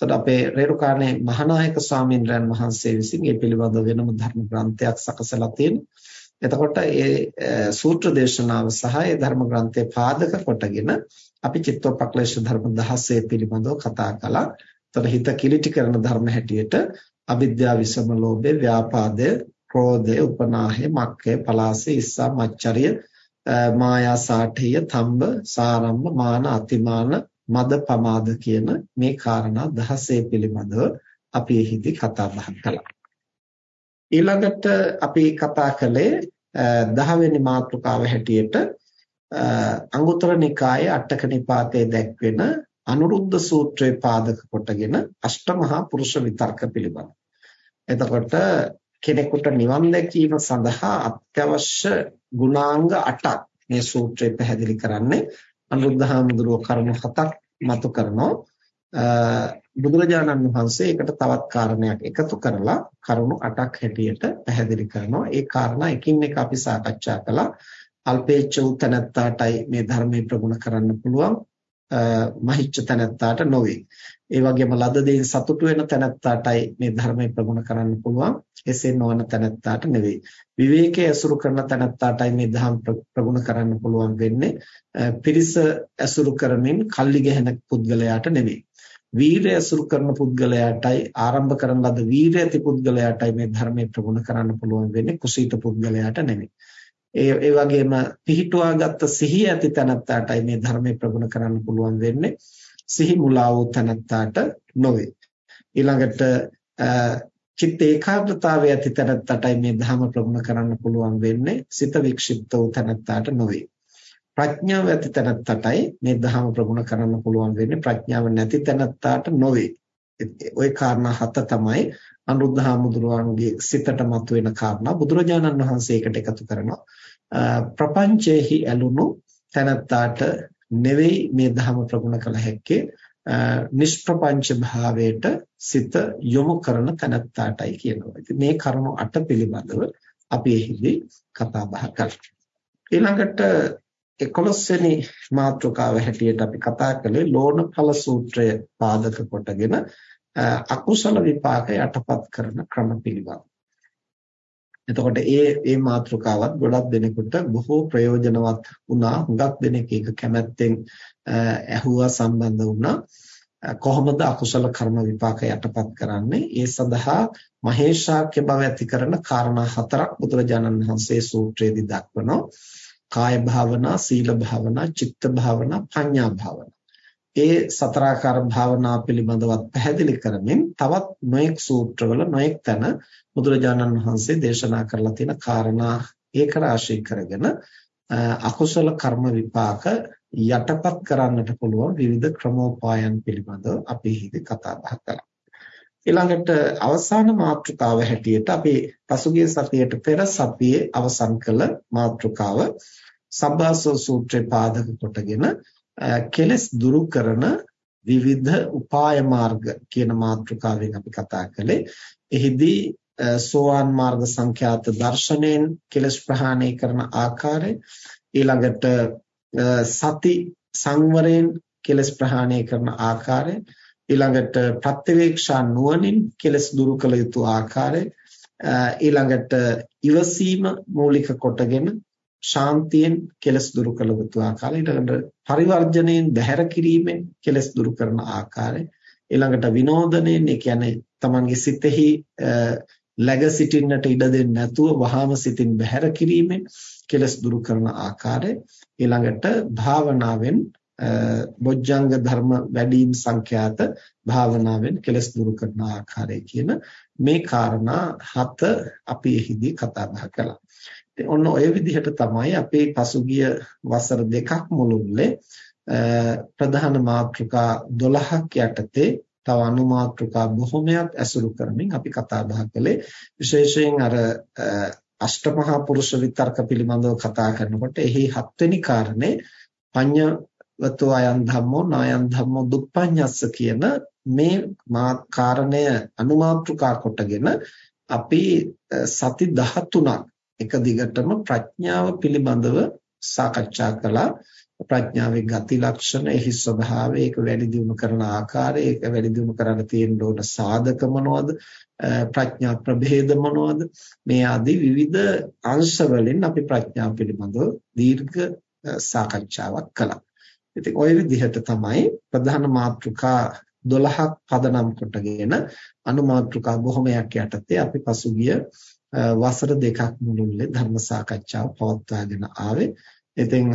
එතකොට අපේ රේරුකාණේ මහානායක ස්වාමීන් වහන්සේ විසින් මේ පිළිබඳව වෙනම ධර්ම ග්‍රන්ථයක් සකසලා තියෙනවා. එතකොට ඒ සූත්‍ර දේශනාව සහ ඒ ධර්ම ග්‍රන්ථයේ පාදක කොටගෙන අපි චිත්තෝපක්ලේශ ධර්ම 16 පිළිබඳව කතා කළා. ତර හිත කිලිටි කරන ධර්ම හැටියට අවිද්‍යාව විසම ලෝභය, ව්‍යාපාදය, ක්‍රෝධය, උපනාහය, මක්ඛය, පලාසය, ඉස්සා, මච්චරිය, මායා සාඨිය, තම්බ, සාරම්භ, මාන, අතිමාන, මද පමාද කියන මේ කාරණා 16 පිළිබඳව අපි එහිදී කතා බහ කළා. ඊළඟට අපි කතා කළේ 10 වෙනි මාතෘකාව හැටියට අංගුත්තර නිකායේ අටක නිපාතයේ දැක්වෙන අනුරුද්ධ සූත්‍රයේ පාදක කොටගෙන අෂ්ටමහා පුරුෂ විතර්ක පිළිබඳ. එතකොට කෙනෙකුට නිවන් දැකීම සඳහා අත්‍යවශ්‍ය ගුණාංග 8ක් මේ සූත්‍රය පැහැදිලි කරන්නේ අනුරුද්ධහාමුදුරුව කරුණු හතක් මතු කරනවා. බුදුරජාණන් වහන්සේ ඒකට තවත් කාරණයක් එකතු කරලා කරුණු 8ක් හැටියට පැහැදිලි කරනවා. ඒ කාරණා එකින් එක අපි සාකච්ඡා කළා. අල්පේච්ඡ උතනත්තාටයි මේ ධර්මයේ ප්‍රගුණ කරන්න පුළුවන්. මහිච්ඡ තැනැත්තාට නොවේ. ඒ වගේම ලද දෙයින් සතුටු වෙන තැනැත්තාටයි මේ ධර්මය ප්‍රගුණ කරන්න පුළුවන්. එසේ නොවන තැනැත්තාට නෙවෙයි. විවේකයේ ඇසුරු කරන තැනැත්තාටයි මේ ධම් ප්‍රගුණ කරන්න පුළුවන් වෙන්නේ. පිරිස ඇසුරු කරමින් කල්ලි ගැහෙන පුද්ගලයාට නෙවෙයි. වීරය ඇසුරු කරන පුද්ගලයාටයි ආරම්භ කරන ලද වීරය ඇති පුද්ගලයාටයි මේ ධර්මයේ ප්‍රගුණ කරන්න පුළුවන් වෙන්නේ. කුසීත පුද්ගලයාට නෙවෙයි. ඒ ඒ වගේම පිහිටුවාගත්ත සිහිය ඇති තැනත්තාටයි මේ ධර්මයේ ප්‍රගුණ කරන්න පුළුවන් වෙන්නේ. සිහි මුලා වූ තැනත්තාට නොවේ. ඊළඟට චිත්ත ඒකාග්‍රතාවය ඇති තැනත්තාටයි මේ ධර්ම ප්‍රගුණ කරන්න පුළුවන් වෙන්නේ. සිත වික්ෂිප්ත වූ තැනත්තාට නොවේ. ප්‍රඥාව ඇති තැනත්තාටයි මේ ධර්ම ප්‍රගුණ කරන්න පුළුවන් වෙන්නේ. ප්‍රඥාව නැති තැනත්තාට නොවේ. ওই කාරණා හත තමයි අනුරුද්ධ හාමුදුරුවන්ගේ සිතට මතුවෙන කාරණා. බුදුරජාණන් වහන්සේ ඒකට එකතු කරනවා. ප්‍රපංචයේහි ඇලුණු තැනත්තාට නෙවෙයි මේ ධර්ම ප්‍රගුණ කළ හැක්කේ නිෂ්ප්‍රපංච භාවයට සිත යොමු කරන තැනත්තාටයි කියනවා. ඉතින් මේ කරුණු අට පිළිබඳව අපි එහිදී කතා බහ කරමු. ඊළඟට 11 වෙනි මාතෘකාව හැටියට අපි කතා කළේ ලෝණඵල සූත්‍රය පාදක කොටගෙන අකුසල විපාක යටපත් කරන ක්‍රම පිළිබඳ. එතකොට ඒ ඒ මාතෘකාවත් ගොඩක් දෙනෙකුට බොහෝ ප්‍රයෝජනවත් වුණා. හුඟක් දෙනෙක් ඒක කැමැත්තෙන් ඇහුවා සම්බන්ධ වුණා. කොහොමද අකුසල කර්ම විපාක යටපත් කරන්නේ? ඒ සඳහා මහේශාක්‍ය බව ඇති කරන කාරණා හතරක් බුදුරජාණන් වහන්සේ සූත්‍රයේදී දක්වනවා. කාය භාවනා, සීල භාවනා, චිත්ත භාවනා, පඤ්ඤා භාවනා. ඒ සතරාකාර භාවනා පිළිබඳවත් පැහැදිලි කරමින් තවත් නොඑක් සූත්‍රවල නොඑක් තැන බුදුරජාණන් වහන්සේ දේශනා කරලා තියෙන කාරණා ඒක රාශී කරගෙන අකුසල කර්ම විපාක යටපත් කරන්නට පුළුවන් විවිධ ක්‍රමෝපායන් පිළිබඳව අපි හිතේ කතා බහ කළා. ඊළඟට අවසාන මාතෘකාව හැටියට අපි පසුගිය සතියේට පෙර සතියේ අවසන් කළ මාතෘකාව සබ්බාසෝ සූත්‍රේ පාදක කොටගෙන කෙලස් දුරු කරන විවිධ උපාය මාර්ග කියන මාතෘකාවෙන් අපි කතා කළේ. එහිදී සෝවාන් මාර්ග සංඛ්‍යාත දර්ශනයෙන් කෙලස් ප්‍රහාණය කරන ආකාරය ඊළඟට සති සංවරයෙන් කෙලස් ප්‍රහාණය කරන ආකාරය ඊළඟට ප්‍රත්‍යවේක්ෂා නුවණින් කෙලස් දුරු කළ යුතු ආකාරය ඊළඟට ඉවසීම මූලික කොටගෙන ශාන්තියෙන් කෙලස් දුරු කළ යුතු ආකාරය ඊළඟට පරිවර්ජණයෙන් බැහැර කිරීමෙන් කෙලස් දුරු කරන ආකාරය ඊළඟට විනෝදනයෙන් ඒ කියන්නේ Tamanගේ සිතෙහි läග සිටින්නට ඉඩ දෙන්නේ නැතුව වහාම සිතින් බැහැර කිරීමෙන් කෙලස් දුරු කරන ආකාරය ඊළඟට භාවනාවෙන් බොජ්ජංග ධර්ම වැඩිම සංඛ්‍යාත භාවනාවෙන් කෙලස් දුරු කරන ආකාරය කියන මේ කාරණා හත අපි එහිදී කතා බහ කළා. ඉතින් ඔන්න ඔය විදිහට තමයි අපේ පසුගිය වසර දෙකක් මුළුල්ලේ ප්‍රධාන මාතෘකා 12ක් යටතේ තව අනුමාතෘකා බොහොමයක් ඇසුරු කරමින් අපි කතා බහ කළේ. විශේෂයෙන් අර අෂ්ටමහා පුරුෂ විතර්ක පිළිබඳව කතා කරනකොට එහි හත්වෙනි කාරණේ පඤ්ඤවතෝ අයන් ධම්මෝ නායන් ධම්මෝ දුප්පඤ්ඤස්ස කියන මේ මා කාරණය අනුමාතෘකා කොටගෙන අපි සති 13ක් එක දිගටම ප්‍රඥාව පිළිබඳව සාකච්ඡා කළා. ප්‍රඥාවේ ගති ලක්ෂණ එහි ස්වභාවය ඒක වැඩි දියුණු කරන ආකාරය ඒක වැඩි දියුණු කරන්න තියෙන ඕන සාධක මොනවද ප්‍රඥා ප්‍රභේද මොනවද මේ ආදී විවිධ අංශ වලින් අපි ප්‍රඥාව පිළිබඳව දීර්ඝ සාකච්ඡාවක් කළා. ඉතින් ওই විදිහට තමයි ප්‍රධාන මාතෘකා 12ක් පදනම් කොටගෙන අනුමාත්‍රිකා බොහොමයක් යටතේ අපි පසුගිය වසර දෙකක් මුළුල්ලේ ධර්ම සාකච්ඡාව පවත්වාගෙන ආවේ. ඉතින්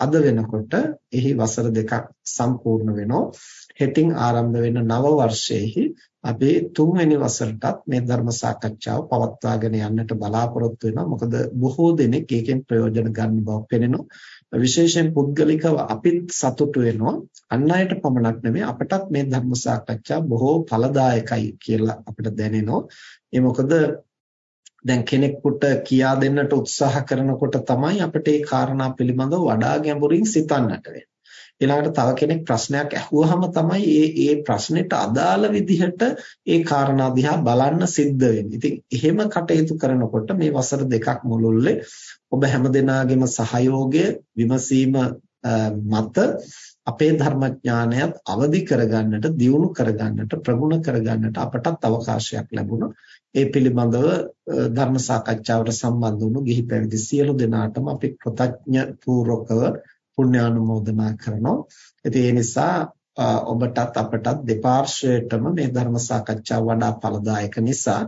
අද වෙනකොට එහි වසර දෙකක් සම්පූර්ණ වෙනවා. හෙටින් ආරම්භ වෙන නව වර්ෂයේහි අපි තුන්වෙනි වසරටත් මේ ධර්ම සාකච්ඡාව පවත්වාගෙන යන්නට බලාපොරොත්තු වෙනවා. මොකද බොහෝ දෙනෙක් ඒකෙන් ප්‍රයෝජන ගන්න බව පෙනෙනවා. විශේෂයෙන් පුද්ගලිකව අපිත් සතුටු වෙනවා. අන් අයට පමණක් නෙමෙයි අපටත් මේ ධර්ම සාකච්ඡා බොහෝ ඵලදායකයි කියලා අපිට දැනෙනවා. ඒ මොකද දැන් කෙනෙකුට කියා දෙන්නට උත්සාහ කරනකොට තමයි අපිට ඒ කාරණා පිළිබඳව වඩා ගැඹුරින් සිතන්නට වෙන්නේ. ඊළඟට තව කෙනෙක් ප්‍රශ්නයක් අහුවාම තමයි ඒ ඒ ප්‍රශ්නෙට අදාළ විදිහට ඒ කාරණා දිහා බලන්න සිද්ධ වෙන්නේ. ඉතින් එහෙම කටයුතු කරනකොට මේ වසර දෙකක් මුළුල්ලේ ඔබ හැමදෙනාගේම සහයෝගය විමසීම මත අපේ ධර්මඥානයත් අවදි කරගන්නට, දියුණු කරගන්නට, ප්‍රගුණ කරගන්නට අපටත් අවකාශයක් ලැබුණා. ඒ පිළිබඳව ධර්ම සාකච්ඡාවට සම්බන්ධ වුණු ගිහි පැවිදි සියලු දෙනාටම අපි කෘතඥ පූර්වකව පුණ්‍යානුමෝදනා කරනවා. ඉතින් ඒ නිසා ඔබටත් අපටත් දෙපාර්ශ්වයටම මේ ධර්ම සාකච්ඡාව වඩා ඵලදායක නිසා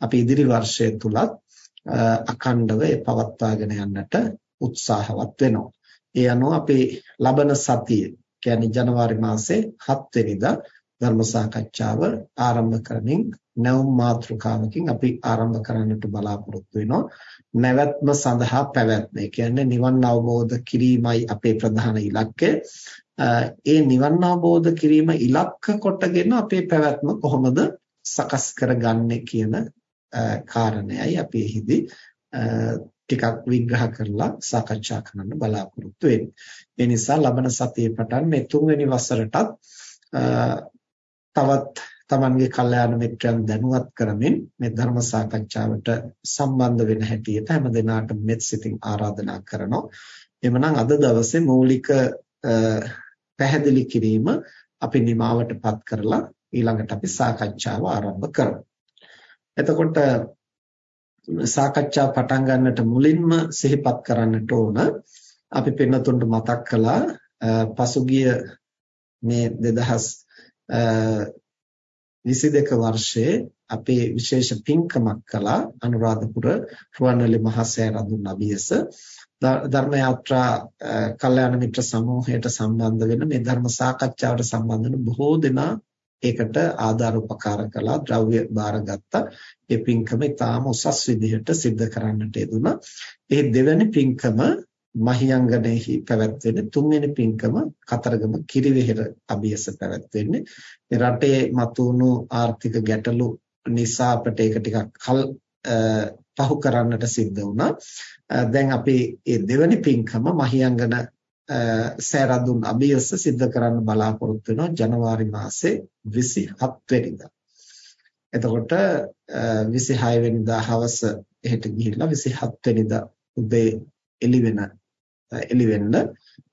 අපි ඉදිරි වර්ෂය තුලත් අඛණ්ඩව ඒ පවත්වාගෙන යන්නට උත්සාහවත් වෙනවා. ඒ අනුව අපි ලබන සතිය කියන්නේ ජනවාරි මාසේ 7 වෙනිදා ධර්ම සාකච්ඡාව ආරම්භ කරමින් නැවුම් මාතෘකාවකින් අපි ආරම්භ කරන්නට බලාපොරොත්තු වෙනවා. නැවැත්ම සඳහා පැවැත්ම. ඒ කියන්නේ නිවන් අවබෝධ කිරීමයි අපේ ප්‍රධාන ඉලක්කය. ඒ නිවන් අවබෝධ කිරීම ඉලක්ක කොටගෙන අපේ පැවැත්ම කොහොමද සකස් කරගන්නේ කියන කාරණයයි අපි එහිදී ටිකක් විග්‍රහ කරලා සාකච්ඡා කරන්න බලාපොරොත්තු වෙන්නේ. ඒ නිසා ලබන සතියේ පටන් මේ තුන්වෙනි වසරටත් තවත් තමන්ගේ කල්යාණ මිත්‍රයන් දැනුවත් කරමින් මේ ධර්ම සාකච්ඡාවට සම්බන්ධ වෙන හැටියට හැම දිනාට මෙත් සිතින් ආරාධනා කරනවා. එhmenan අද දවසේ මූලික පැහැදිලි කිරීම අපි නිමාවටපත් කරලා ඊළඟට අපි සාකච්ඡාව ආරම්භ කරමු. එතකොට සාකච්ඡා පටන් ගන්නට මුලින්ම සිහිපත් කරන්නට ඕන. අපි පින්නතුන්ට මතක් කළා පසුගිය මේ 2022 වර්ෂයේ අපේ විශේෂ පින්කමක් කළා අනුරාධපුර රුවන්වැලි මහසෑය රඳුන් අභියස. ධර්ම යාත්‍රා කල්යාණ මිත්‍ර සමූහයට සම්බන්ධ වෙන මේ ධර්ම සාකච්ඡාවට සම්බන්ධ වෙන බොහෝ දෙනා ඒකට ආධාර උපකාර කළා ද්‍රව්‍ය බාරගත්තා ඒ පින්කම ඉතාම උසස් විදිහට සිද්ධ කරන්නට යෙදුණා. ඒ දෙවැනි පින්කම මහියංගනේහි පැවැත්වෙන තුන්වෙනි පින්කම කතරගම කිරිවෙහෙර අභියස පැවැත්වෙන්නේ. මේ රටේ මතුවුණු ආර්ථික ගැටලු නිසා අපිට ඒක ටිකක් කල් පහු කරන්නට සිද්ධ වුණා. දැන් අපි මේ දෙවැනි පින්කම මහියංගන සෑරදුන් අභියස සිද්ධ කරන්න බලාපොරොත්තු වෙනවා ජනවාරි මාසේ 27 වෙනිදා. එතකොට 26 වෙනිදා හවස එහෙට ගිහිල්ලා 27 වෙනිදා උදේ එළි වෙන එළි වෙන්න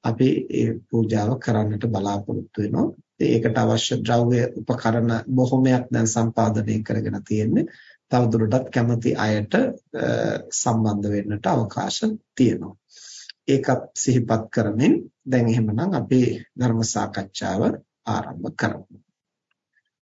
අපි ඒ පූජාව කරන්නට බලාපොරොත්තු වෙනවා. ඒකට අවශ්‍ය ද්‍රව්‍ය උපකරණ බොහොමයක් දැන් සම්පාදනය කරගෙන තියෙන්නේ. තවදුරටත් කැමති අයට සම්බන්ධ වෙන්නට අවකාශ තියෙනවා. ඒකත් සිහිපත් කරමින් දැන් එහෙමනම් අපි ධර්ම සාකච්ඡාව ආරම්භ කරමු.